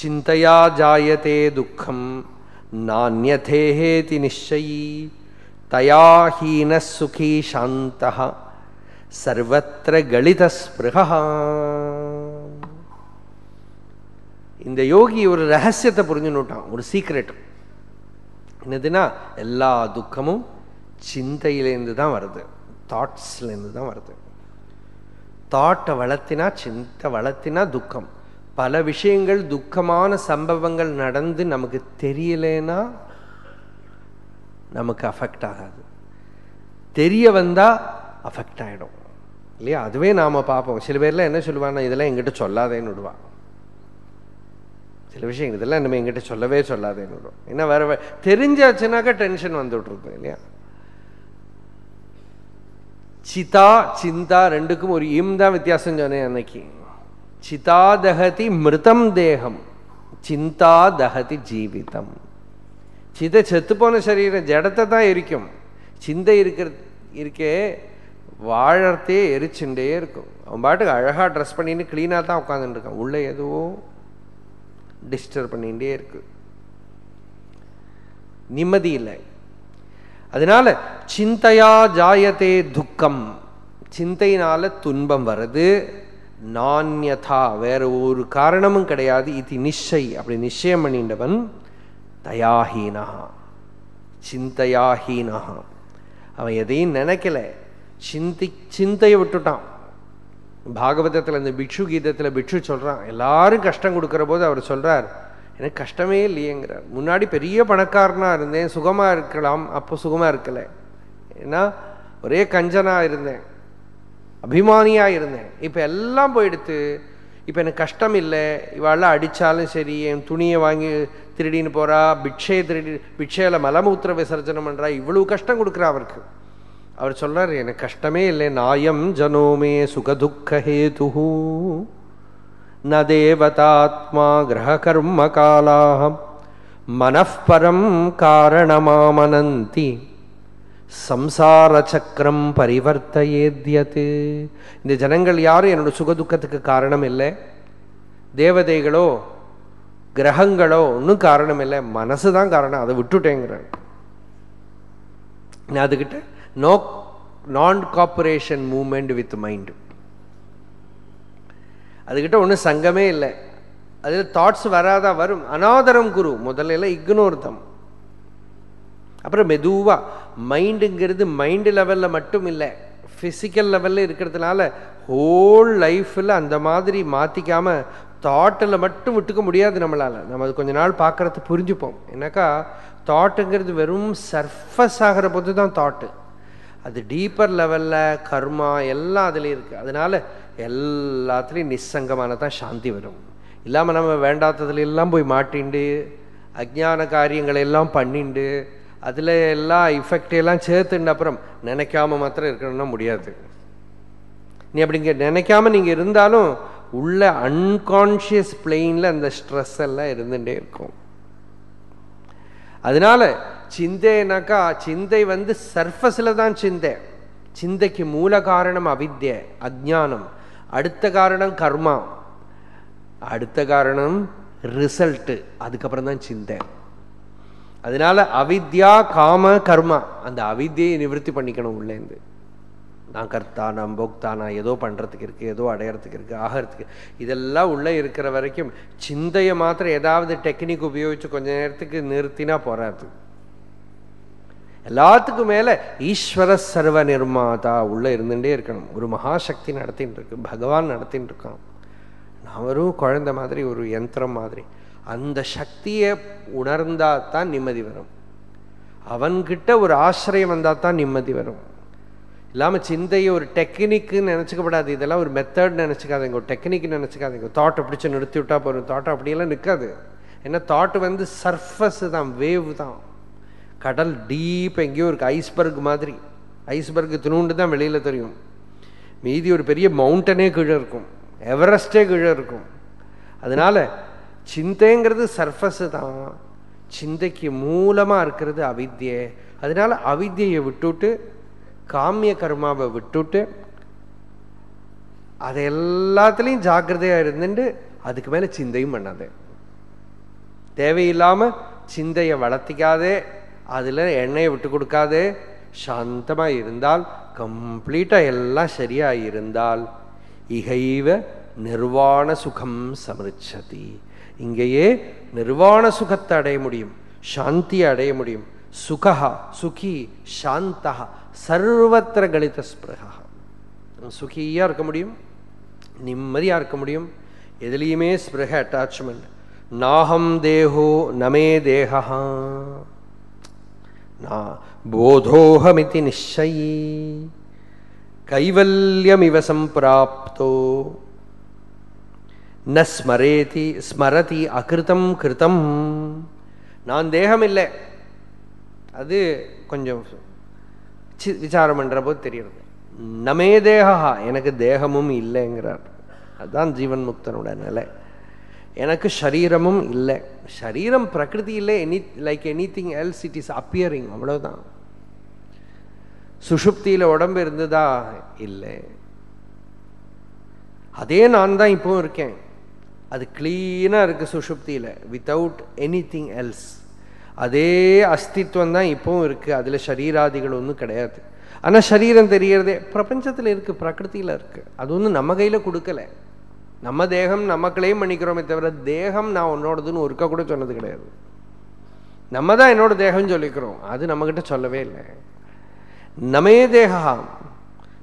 சிந்தையா ஜாயத்தே துக்கம் நானியதேஹேதி நிச்சயி தயா ஹீன சுகி சாந்த சர்வத்திர கலிதஸ்பிருகா இந்த யோகி ஒரு ரகசியத்தை புரிஞ்சுன்னுட்டான் ஒரு சீக்ரெட் என்னதுன்னா எல்லா துக்கமும் சிந்தையிலேருந்து தான் வருது தாட்ஸ்லேருந்து தான் வருது. தாட்டை வளர்த்தினா சிந்தை வளர்த்தினா துக்கம். பல விஷயங்கள் துக்கமான சம்பவங்கள் நடந்து நமக்கு தெரியலேன்னா நமக்கு அஃபெக்ட் ஆகாது. தெரிய வந்தால் அஃபெக்ட் ஆகிடும் இல்லையா? அதுவே நாம பார்ப்போம். சில பேர்லாம் என்ன சொல்லுவாங்கன்னா இதெல்லாம் எங்கிட்ட சொல்லாதேன்னு விடுவான். சில விஷயம் இதெல்லாம் நம்ம எங்கிட்ட சொல்லவே சொல்லாதேன்னு விடுவோம் ஏன்னா வேற தெரிஞ்சாச்சுனாக்கா டென்ஷன் வந்து இல்லையா? சிதா சிந்தா ரெண்டுக்கும் ஒரு இம் தான் வித்தியாசம் சொன்னேன் அன்னைக்கு. சிதாதகதி மிருதம் தேகம் சிந்தா தகதி ஜீவிதம். சிதை செத்துப்போன சரீரம் ஜடத்தை தான் எரிக்கும். சிந்தை இருக்கிற இருக்கே வாழறதே எரிச்சுட்டே இருக்கும். அவன் பாட்டுக்கு அழகாக ட்ரெஸ் பண்ணின்னு க்ளீனாக தான் உட்காந்துட்டு இருக்கான். உள்ள எதுவோ டிஸ்டர்ப் பண்ணிகிட்டே இருக்கு. நிம்மதி இல்லை. அதனால சிந்தையா ஜாயத்தே துக்கம். சிந்தையினால துன்பம் வருது. நான்யதா வேற ஒரு காரணமும் கிடையாது. இது நிச்சய் அப்படி நிச்சயம் பண்ணிண்டவன் தயாஹீனா சிந்தையாஹீனா அவன் எதையும் நினைக்கல. சிந்தி சிந்தையை விட்டுட்டான். பாகவதத்தில் இந்த பிக்ஷு கீதத்தில் பிக்ஷு சொல்கிறான் எல்லாரும் கஷ்டம் கொடுக்குற போது அவர் சொல்கிறார் எனக்கு கஷ்டமே இல்லையேங்கிறார். முன்னாடி பெரிய பணக்காரனாக இருந்தேன் சுகமாக இருக்கலாம் அப்போ சுகமாக இருக்கலை. ஏன்னா ஒரே கஞ்சனா இருந்தேன். அபிமானியாக இருந்தேன் இப்போ எல்லாம் போயிடுத்து இப்போ எனக்கு கஷ்டம் இல்லை இவாளெல்லாம் அடித்தாலும் சரி என் துணியை வாங்கி திருடின்னு போகிறா பிக்ஷையை திருடி பிக்ஷையில் மலமூத்திர விசர்ஜனம் பண்ணுறா இவ்வளவு கஷ்டம் கொடுக்குறா அவருக்கு. அவர் சொல்கிறார் எனக்கு கஷ்டமே இல்லை நாயம் ஜனோமே சுகதுக்கஹேது ந தேவதாத்மா கிரக கர்ம காலாகம் மனப்பரம் காரணமாமனந்தி சம்சார சக்கரம் பரிவர்த்தையேத்யது. இந்த ஜனங்கள் யாரும் என்னோட சுகதுக்கத்துக்கு காரணம் இல்லை தேவதைகளோ கிரகங்களோ ஒன்றும் காரணம் இல்லை மனசு தான் காரணம். அதை விட்டுட்டேங்கிறேன் நான் அதுக்கிட்ட நோ நான் காப்பரேஷன் மூமெண்ட் வித் மைண்டு அதுக்கிட்ட ஒன்றும் சங்கமே இல்லை. அதில் தாட்ஸ் வராதா வரும். அனாதரம் குரு. முதல்ல இக்னோர் தம் அப்புறம் மெதுவாக மைண்டுங்கிறது மைண்டு லெவலில் மட்டும் இல்லை ஃபிசிக்கல் லெவலில் இருக்கிறதுனால ஹோல் லைஃப்பில் அந்த மாதிரி மாற்றிக்காமல் தாட்டில் மட்டும் விட்டுக்க முடியாது நம்மளால். நம்ம அது கொஞ்ச நாள் பார்க்குறத புரிஞ்சுப்போம். என்னக்கா தாட்டுங்கிறது வெறும் சர்ஃபஸ் ஆகிற போது தான் தாட்டு அது டீப்பர் லெவலில் கர்மா எல்லாம் அதுலேயும் இருக்குது அதனால் எல்லாத்துலேயும் நிஸ்ஸங்கமான தான் சாந்தி வரும். இல்லாமல் நம்ம வேண்டாத்ததுல எல்லாம் போய் மாட்டிண்டு அஜ்ஞான காரியங்களை எல்லாம் பண்ணிண்டு அதில் எல்லாம் இஃபெக்ட் எல்லாம் சேர்த்துன அப்புறம் நினைக்காம மாத்திரம் இருக்கணும்னா முடியாது. நீ அப்படிங்க நினைக்காம நீங்க இருந்தாலும் உள்ள அன்கான்ஷியஸ் பிளெயினில் அந்த ஸ்ட்ரெஸ் எல்லாம் இருந்துகிட்டே இருக்கும். அதனால சிந்தைனாக்கா சிந்தை வந்து சர்ஃபஸில் தான் சிந்தை. சிந்தைக்கு மூல காரணம் அவித்ய அஜ்ஞானம். அடுத்த காரணம் கர்மா. அடுத்த காரணம் ரிசல்ட்டு அதுக்கப்புறம் தான் சிந்தை. அதனால அவித்யா காம கர்மா அந்த அவித்தியை நிவர்த்தி பண்ணிக்கணும் உள்ளேந்து. நான் கர்த்தா நான் போக்தா நான் ஏதோ பண்றதுக்கு இருக்கு ஏதோ அடையறதுக்கு இருக்கு ஆகிறதுக்கு இதெல்லாம் உள்ள இருக்கிற வரைக்கும் சிந்தையை மாத்திரம் ஏதாவது டெக்னிக் உபயோகிச்சு கொஞ்ச நேரத்துக்கு நிறுத்தினா போறாது. எல்லாத்துக்கும் மேல ஈஸ்வர சர்வ நிர்மாதா உள்ள இருந்துட்டே இருக்கணும். ஒரு மகாசக்தி நடத்தின்னு இருக்கு பகவான் நடத்தின்னு இருக்கான். நான் வெறும் குழந்தை மாதிரி ஒரு யந்திரம் மாதிரி. அந்த சக்தியை உணர்ந்தா தான் நிம்மதி வரும். அவன்கிட்ட ஒரு ஆசிரியம் வந்தால் தான் நிம்மதி வரும். இல்லாமல் சிந்தையை ஒரு டெக்னிக்குன்னு நினச்சிக்கப்படாது. இதெல்லாம் ஒரு மெத்தட் நினச்சிக்காதீங்க. ஒரு டெக்னிக் நினச்சிக்காதீங்க. தாட்டை பிடிச்சி நிறுத்தி விட்டா போகிறோம் தாட்டை அப்படியெல்லாம் நிற்காது. ஏன்னா தாட்டு வந்து சர்ஃபஸ் தான் வேவ் தான். கடல் டீப் எங்கேயோ இருக்குது ஐஸ்பர்க் மாதிரி. ஐஸ்பர்க் துணுண்டு தான் வெளியில் தெரியும். மீதி ஒரு பெரிய மவுண்டனே கீழே இருக்கும். எவரெஸ்டே கீழே இருக்கும். அதனால சிந்தைங்கிறது சர்ஃபஸு தான். சிந்தைக்கு மூலமா இருக்கிறது அவித்யை. அதனால அவித்தியை விட்டுட்டு காமிய கர்மாவை விட்டுட்டு அது எல்லாத்துலேயும் ஜாக்கிரதையா இருந்துட்டு அதுக்கு மேலே சிந்தையும் பண்ணாதே. தேவையில்லாம சிந்தையை வளர்த்திக்காதே. அதில் எண்ணெயை விட்டு கொடுக்காதே. சாந்தமா இருந்தால் கம்ப்ளீட்டாக எல்லாம் சரியாக இருந்தால் இகைவ நிர்வாண சுகம் சமிருச்சதி. இங்கேயே நிர்வாண சுகத்தை அடைய முடியும் சாந்தியை அடைய முடியும். சுகா சுகி சாந்தா சர்வத்திர கணித ஸ்பிரகா சுகியா இருக்க முடியும் நிம்மதியா இருக்க முடியும். எதுலேயுமே ஸ்பிரக அட்டாச்மெண்ட் நாகம் தேகோ நமே தேகா போதோஹமிதி நிச்சயி கைவல்யமிவ சம்பிராப்தோ. ந ஸ்மரேதி ஸ்மரதி அகிருத்தம் கிருத்தம் நான் தேகம் இல்லை அது கொஞ்சம் விசாரம் பண்ற போது தெரியுது நமே தேகா எனக்கு தேகமும் இல்லைங்கிறார். அதுதான் ஜீவன் முக்தனோட நிலை. எனக்கு சரீரமும் இல்லை. சரீரம் பிரகிருதி இல்லை. Any like anything else it is appearing அவ்வளோதான் சுஷுப்தியில் உடம்பு இருந்ததா? இல்லை. அதே நான் தான் இப்பவும் இருக்கேன். அது க்ளீனாக இருக்கு சுஷுப்தியில் வித்தவுட் எனி திங் எல்ஸ் அதே அஸ்தித்வம் தான் இப்பவும் இருக்குது அதில் சரீராதிகள் ஒன்றும் கிடையாது. ஆனால் சரீரம் தெரியறதே பிரபஞ்சத்தில் இருக்கு பிரகிருதியில இருக்கு. அது ஒன்றும் நம்ம கையில் கொடுக்கல. நம்ம தேகம் நம்ம கிளைம் பண்ணிக்கிறோமே தவிர தேகம் நான் உன்னோடதுன்னு ஒருக்கா கூட சொன்னது கிடையாது. நம்ம தான் என்னோட தேகம்னு சொல்லிக்கிறோம். அது நம்மகிட்ட சொல்லவே இல்லை. நமே தேகா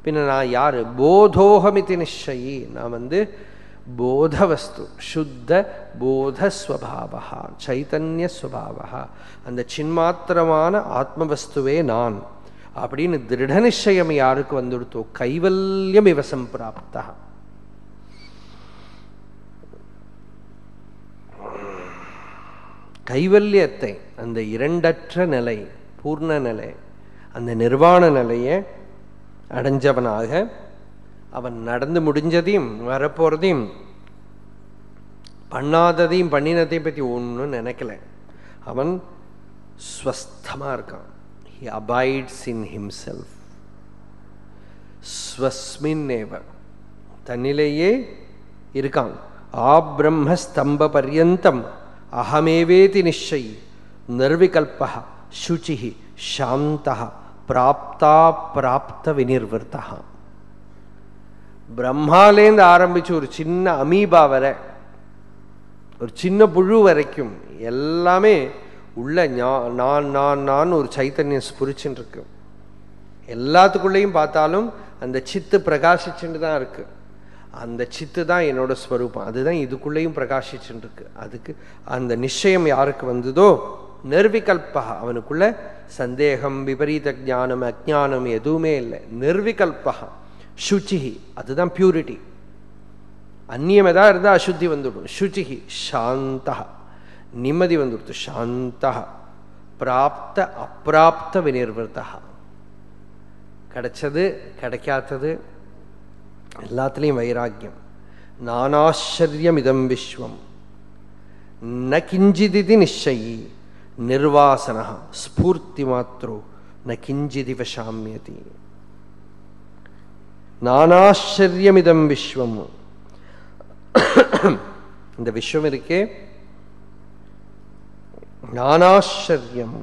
பின்ன நான் யார்? போதோகமித்தி நிச்சயி நான் வந்து போதவஸ்து சுத்த போதஸ்வபாவா சைத்தன்யஸ்வபாவா அந்த சின்மாத்திரமான ஆத்மவஸ்துவே நான் அப்படின்னு திருட நிச்சயம் யாருக்கு வந்துடுத்தோ? கைவல்யம் இவ சம்பிராப்தா கைவல்யத்தை அந்த இரண்டற்ற நிலை பூர்ண நிலை அந்த நிர்வாண நிலையை அடைஞ்சவனாக அவன் நடந்து முடிஞ்சதையும் வரப்போகிறதையும் பண்ணாததையும் பண்ணினதையும் பற்றி ஒன்றும் நினைக்கல. அவன் ஸ்வஸ்தமாக இருக்கான். ஹி அபாய்ட்ஸ் இன் ஹிம்செல்ஃப் ஸ்வஸ்மின் ஏவ தன்னிலேயே இருக்கான். ஆ பிரம்ம ஸ்தம்ப பர்யந்தம். அகமேவேதி நிச்சயி நிர்விகல்ப சுச்சி சாந்தா. பிராப்தா பிராப்த வினிர்வர்த்தா பிரம்மாலேருந்து ஆரம்பிச்சு ஒரு சின்ன அமீபா வரை ஒரு சின்ன புழு வரைக்கும் எல்லாமே உள்ள நான் நான் நான் ஒரு சைத்தன்யம் ஸ்புரிச்சுன்னு இருக்கு எல்லாத்துக்குள்ளேயும் பார்த்தாலும் அந்த சித்து பிரகாசிச்சுட்டு தான் இருக்கு. அந்த சித்து தான் என்னோட ஸ்வரூபம். அதுதான் இதுக்குள்ளேயும் பிரகாசிச்சுட்டு இருக்கு அதுக்கு அந்த நிச்சயம் யாருக்கு வந்ததோ நிர்விகல்பா அவனுக்குள்ள சந்தேகம் விபரீத ஞானம் அஜானம் எதுவுமே இல்லை. நிர்விகல்பகா சுச்சிஹி அதுதான் பியூரிட்டி அந்நியம் எதாவது இருந்தால் அசுத்தி வந்துவிடும் சுச்சிஹி சாந்தா நிம்மதி வந்துடுது சாந்தா பிராப்த அப்பிராப்த வினிர்வர்த்தா கிடைச்சது கிடைக்காதது எல்லாத்துலேயும் வைராக்கியம் நானாச்சரியம் இதம் விஸ்வம் ந கிஞ்சிதிதி நிச்சயி நிர்வாசன ஸ்பூர்த்தி மாத்திரோ ந கிஞ்சிதி வசாமியதி நானாச்சரியமிதம் விஸ்வம் இந்த விஸ்வம் இருக்கே நானாச்சரியம்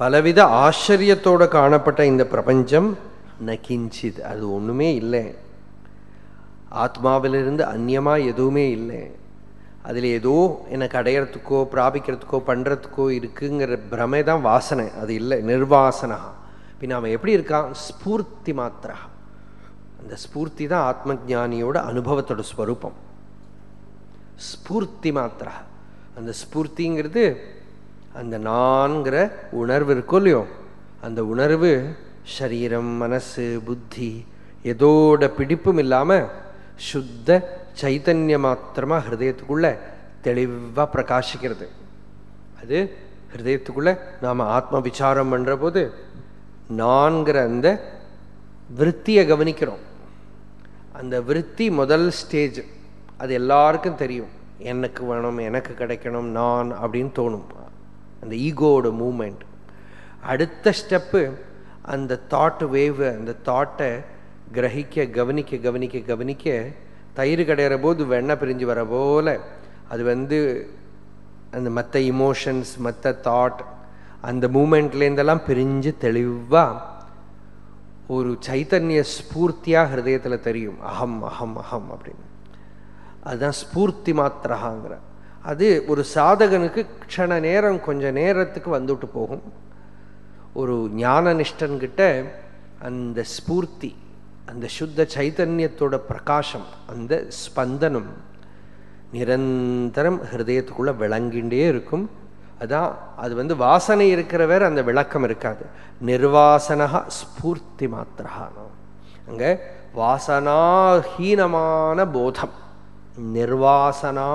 பலவித ஆச்சரியத்தோட காணப்பட்ட இந்த பிரபஞ்சம் நகிஞ்சித் அது ஒண்ணுமே இல்லை ஆத்மாவிலிருந்து அந்நியமா எதுவுமே இல்லை அதில் ஏதோ எனக்கு அடையறதுக்கோ பிராபிக்கிறதுக்கோ பண்றதுக்கோ இருக்குங்கிற பிரமை தான் வாசனை அது இல்லை நிர்வாசனா பின்ன அவன் எப்படி இருக்கான்? ஸ்பூர்த்தி மாத்திரா அந்த ஸ்பூர்த்தி தான் ஆத்ம ஞானியோட அனுபவத்தோட ஸ்வரூபம். ஸ்பூர்த்தி மாத்திரா அந்த ஸ்பூர்த்திங்கிறது அந்த நான்கிற உணர்வு இருக்கும் இல்லையோ அந்த உணர்வு சரீரம் மனசு புத்தி எதோட பிடிப்பும் இல்லாமல் சுத்த சைத்தன்ய மாத்திரமாக ஹிருதயத்துக்குள்ளே தெளிவாக பிரகாசிக்கிறது. அது ஹிருதயத்துக்குள்ளே நாம ஆத்ம விசாரம் பண்ணுற போது நான்கிற அந்த விற்த்தியை கவனிக்கிறோம். அந்த விற்பி முதல் ஸ்டேஜ் அது எல்லாருக்கும் தெரியும். எனக்கு வேணும் எனக்கு கிடைக்கணும் நான் அப்படின்னு தோணும். அந்த ஈகோவோட மூமெண்ட் அடுத்த ஸ்டெப்பு அந்த தாட் வேவு அந்த தாட்டை கிரகிக்க கவனிக்க கவனிக்க கவனிக்க தயிர் கிடையிற போது வெண்ணெய் பிரிஞ்சு வர போல் அது வந்து அந்த மற்ற இமோஷன்ஸ் மற்ற தாட் அந்த மூமெண்ட்லேருந்தெல்லாம் பிரிஞ்சு தெளிவாக ஒரு சைத்தன்ய ஸ்பூர்த்தியாக ஹிருதயத்தில் தெரியும். அகம் அகம் அகம் அப்படின்னு. அதுதான் ஸ்பூர்த்தி மாத்திரகாங்கிற அது ஒரு சாதகனுக்கு க்ஷண நேரம் கொஞ்ச நேரத்துக்கு வந்துட்டு போகும். ஒரு ஞான நிஷ்டன்கிட்ட அந்த ஸ்பூர்த்தி அந்த சுத்த சைத்தன்யத்தோட பிரகாசம் அந்த ஸ்பந்தனம் நிரந்தரம் ஹிருதயத்துக்குள்ளே விளங்கிண்டே இருக்கும். அதான் அது வந்து வாசனை இருக்கிறவர் அந்த விளக்கம் இருக்காது. நிர்வாசனகா ஸ்பூர்த்தி மாத்திரகானோ அங்கே வாசனாஹீனமான போதம். நிர்வாசனா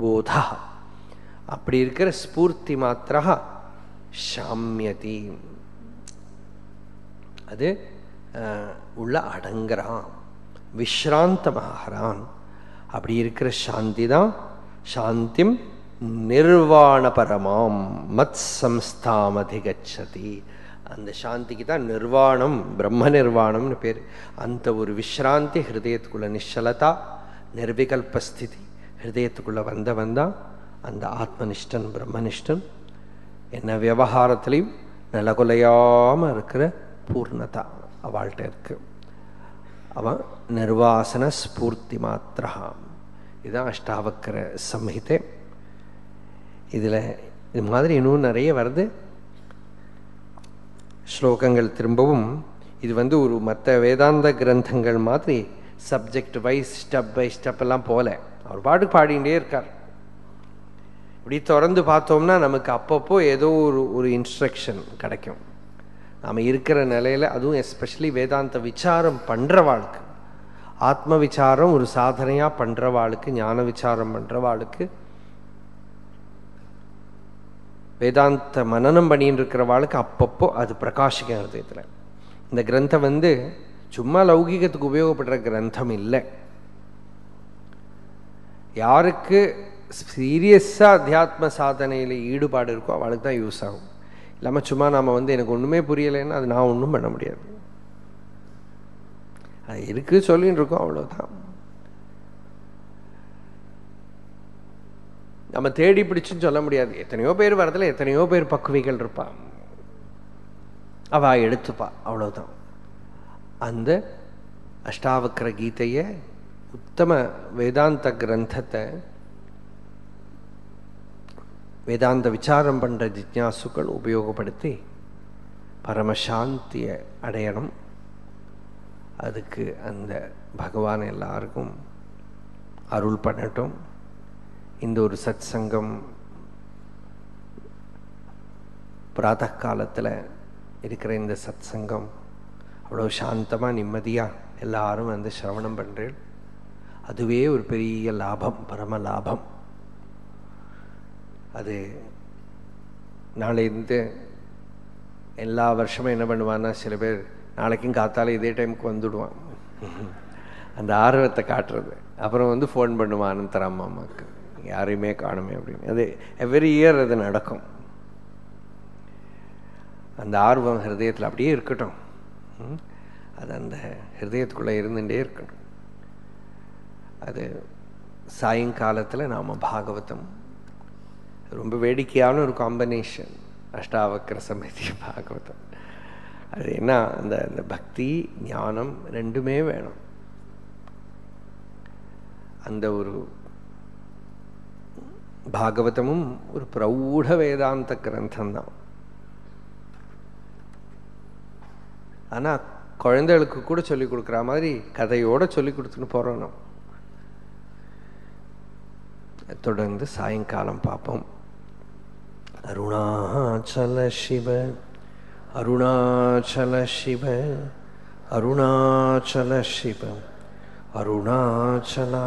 போதா. அப்படி இருக்கிற ஸ்பூர்த்தி மாத்திரா சாமியதி அது உள்ள அடங்குறான். விஸ்ராந்தமாகறான் அப்படி இருக்கிற சாந்தி தான் சாந்திம் நிர்வாணபரமாம். மத் சம்ஸ்தாம் அதிகச்சதி அந்த சாந்திக்கு தான் நிர்வாணம் பிரம்ம நிர்வாணம்னு பேர். அந்த ஒரு விஸ்ராந்தி ஹிருதயத்துக்குள்ள நிஷலதா நிர்விகல்பஸ்திதி. ஹிருதயத்துக்குள்ள வந்த தான் அந்த ஆத்மனிஷ்டன் பிரம்மனிஷ்டன் என்ன விவகாரத்திலையும் நிலகுலையாமல் இருக்கிற பூர்ணதா அவள்கிட்ட இருக்கு. அவன் நிர்வாசன ஸ்பூர்த்தி மாத்திரா இதுதான் அஷ்டாவக்கர சம்ஹிதை. இதில் இது மாதிரி இன்னும் நிறைய வருது. ஸ்லோகங்கள் திரும்பவும் இது வந்து ஒரு மற்ற வேதாந்த கிரந்தங்கள் மாதிரி subject wise step by step எல்லாம் போகல அவர் பாட்டு பாடிகிட்டே இருக்கார். இப்படி திறந்து பார்த்தோம்னா நமக்கு அப்பப்போ ஏதோ ஒரு ஒரு இன்ஸ்ட்ரக்ஷன் கிடைக்கும். நாம் இருக்கிற நிலையில் அதுவும் எஸ்பெஷலி வேதாந்த விசாரம் பண்ணுறவாளுக்கு ஆத்ம விசாரம் ஒரு சாதனையாக பண்ணுறவாளுக்கு ஞான விசாரம் பண்ணுறவாளுக்கு வேதாந்த மனநம் பண்ணின்னு இருக்கிறவாளுக்கு அப்பப்போ அது பிரகாஷிக்கும் ஹிருதயத்தில் இந்த கிரந்தம் வந்து சும்மா லௌகிகத்துக்கு உபயோகப்படுற கிரந்தம் இல்லை. யாருக்கு சீரியஸாக அத்தியாத்ம சாதனையில் ஈடுபாடு இருக்கோ அவளுக்கு தான் யூஸ் ஆகும். இல்லாமல் சும்மா நாம் வந்து எனக்கு ஒன்றுமே புரியலைன்னா அது நான் ஒன்றும் பண்ண முடியாது. அது இருக்குது சொல்லின்னு இருக்கோம் அவ்வளோதான் நம்ம தேடி பிடிச்சுன்னு சொல்ல முடியாது. எத்தனையோ பேர் வரதில் எத்தனையோ பேர் பக்குவைகள் இருப்பா. அவ எடுத்துப்பா. அவ்வளோதான் அந்த அஷ்டாவக்கர கீதையை உத்தம வேதாந்த கிரந்தத்தை வேதாந்த விசாரம் பண்ணுற ஜிக்யாசுக்கள் உபயோகப்படுத்தி பரமசாந்தியை அடையணும். அதுக்கு அந்த பகவான் எல்லாருக்கும் அருள் பண்ணட்டும். இந்த ஒரு சத் சங்கம் பிராத காலத்தில் இருக்கிற இந்த சத் சங்கம் அவ்வளோ சாந்தமாக நிம்மதியாக எல்லாரும் வந்து சிரவணம் பண்ணுறேன் அதுவே ஒரு பெரிய லாபம் பரம லாபம். அது நாளைந்து எல்லா வருஷமும் என்ன பண்ணுவான்னா சில பேர் நாளைக்கும் காத்தால இதே டைமுக்கு வந்துடுவான். அந்த ஆர்வத்தை காட்டுறது. அப்புறம் வந்து ஃபோன் பண்ணுவான் அனந்தர அம்மா அம்மாவுக்கு யாரையுமே காணுமே அப்படின்னு. அது எவ்ரி இயர் அது நடக்கும். அந்த ஆர்வம் ஹிருதயத்தில் அப்படியே இருக்கட்டும். அது அந்த ஹிருதயத்துக்குள்ளே இருந்துகிட்டே இருக்கணும். அது சாயங்காலத்தில் நாம் பாகவதம். ரொம்ப வேடிக்கையான ஒரு காம்பினேஷன் அஷ்டாவக்கர சமிதி பாகவதம். அது என்ன? அந்த அந்த பக்தி ஞானம் ரெண்டுமே வேணும். அந்த ஒரு பாகவதமும் ஒரு பிரௌಢ வேதாந்த கிரந்தம்தான். ஆனால் குழந்தைகளுக்கு கூட சொல்லிக் கொடுக்குற மாதிரி கதையோட சொல்லி கொடுத்துன்னு போகிறோம் நம்ம தொடர்ந்து சாயங்காலம் பார்ப்போம். அருணாச்சல சிவ அருணாச்சல சிவ அருணாச்சல சிவ அருணாச்சலா.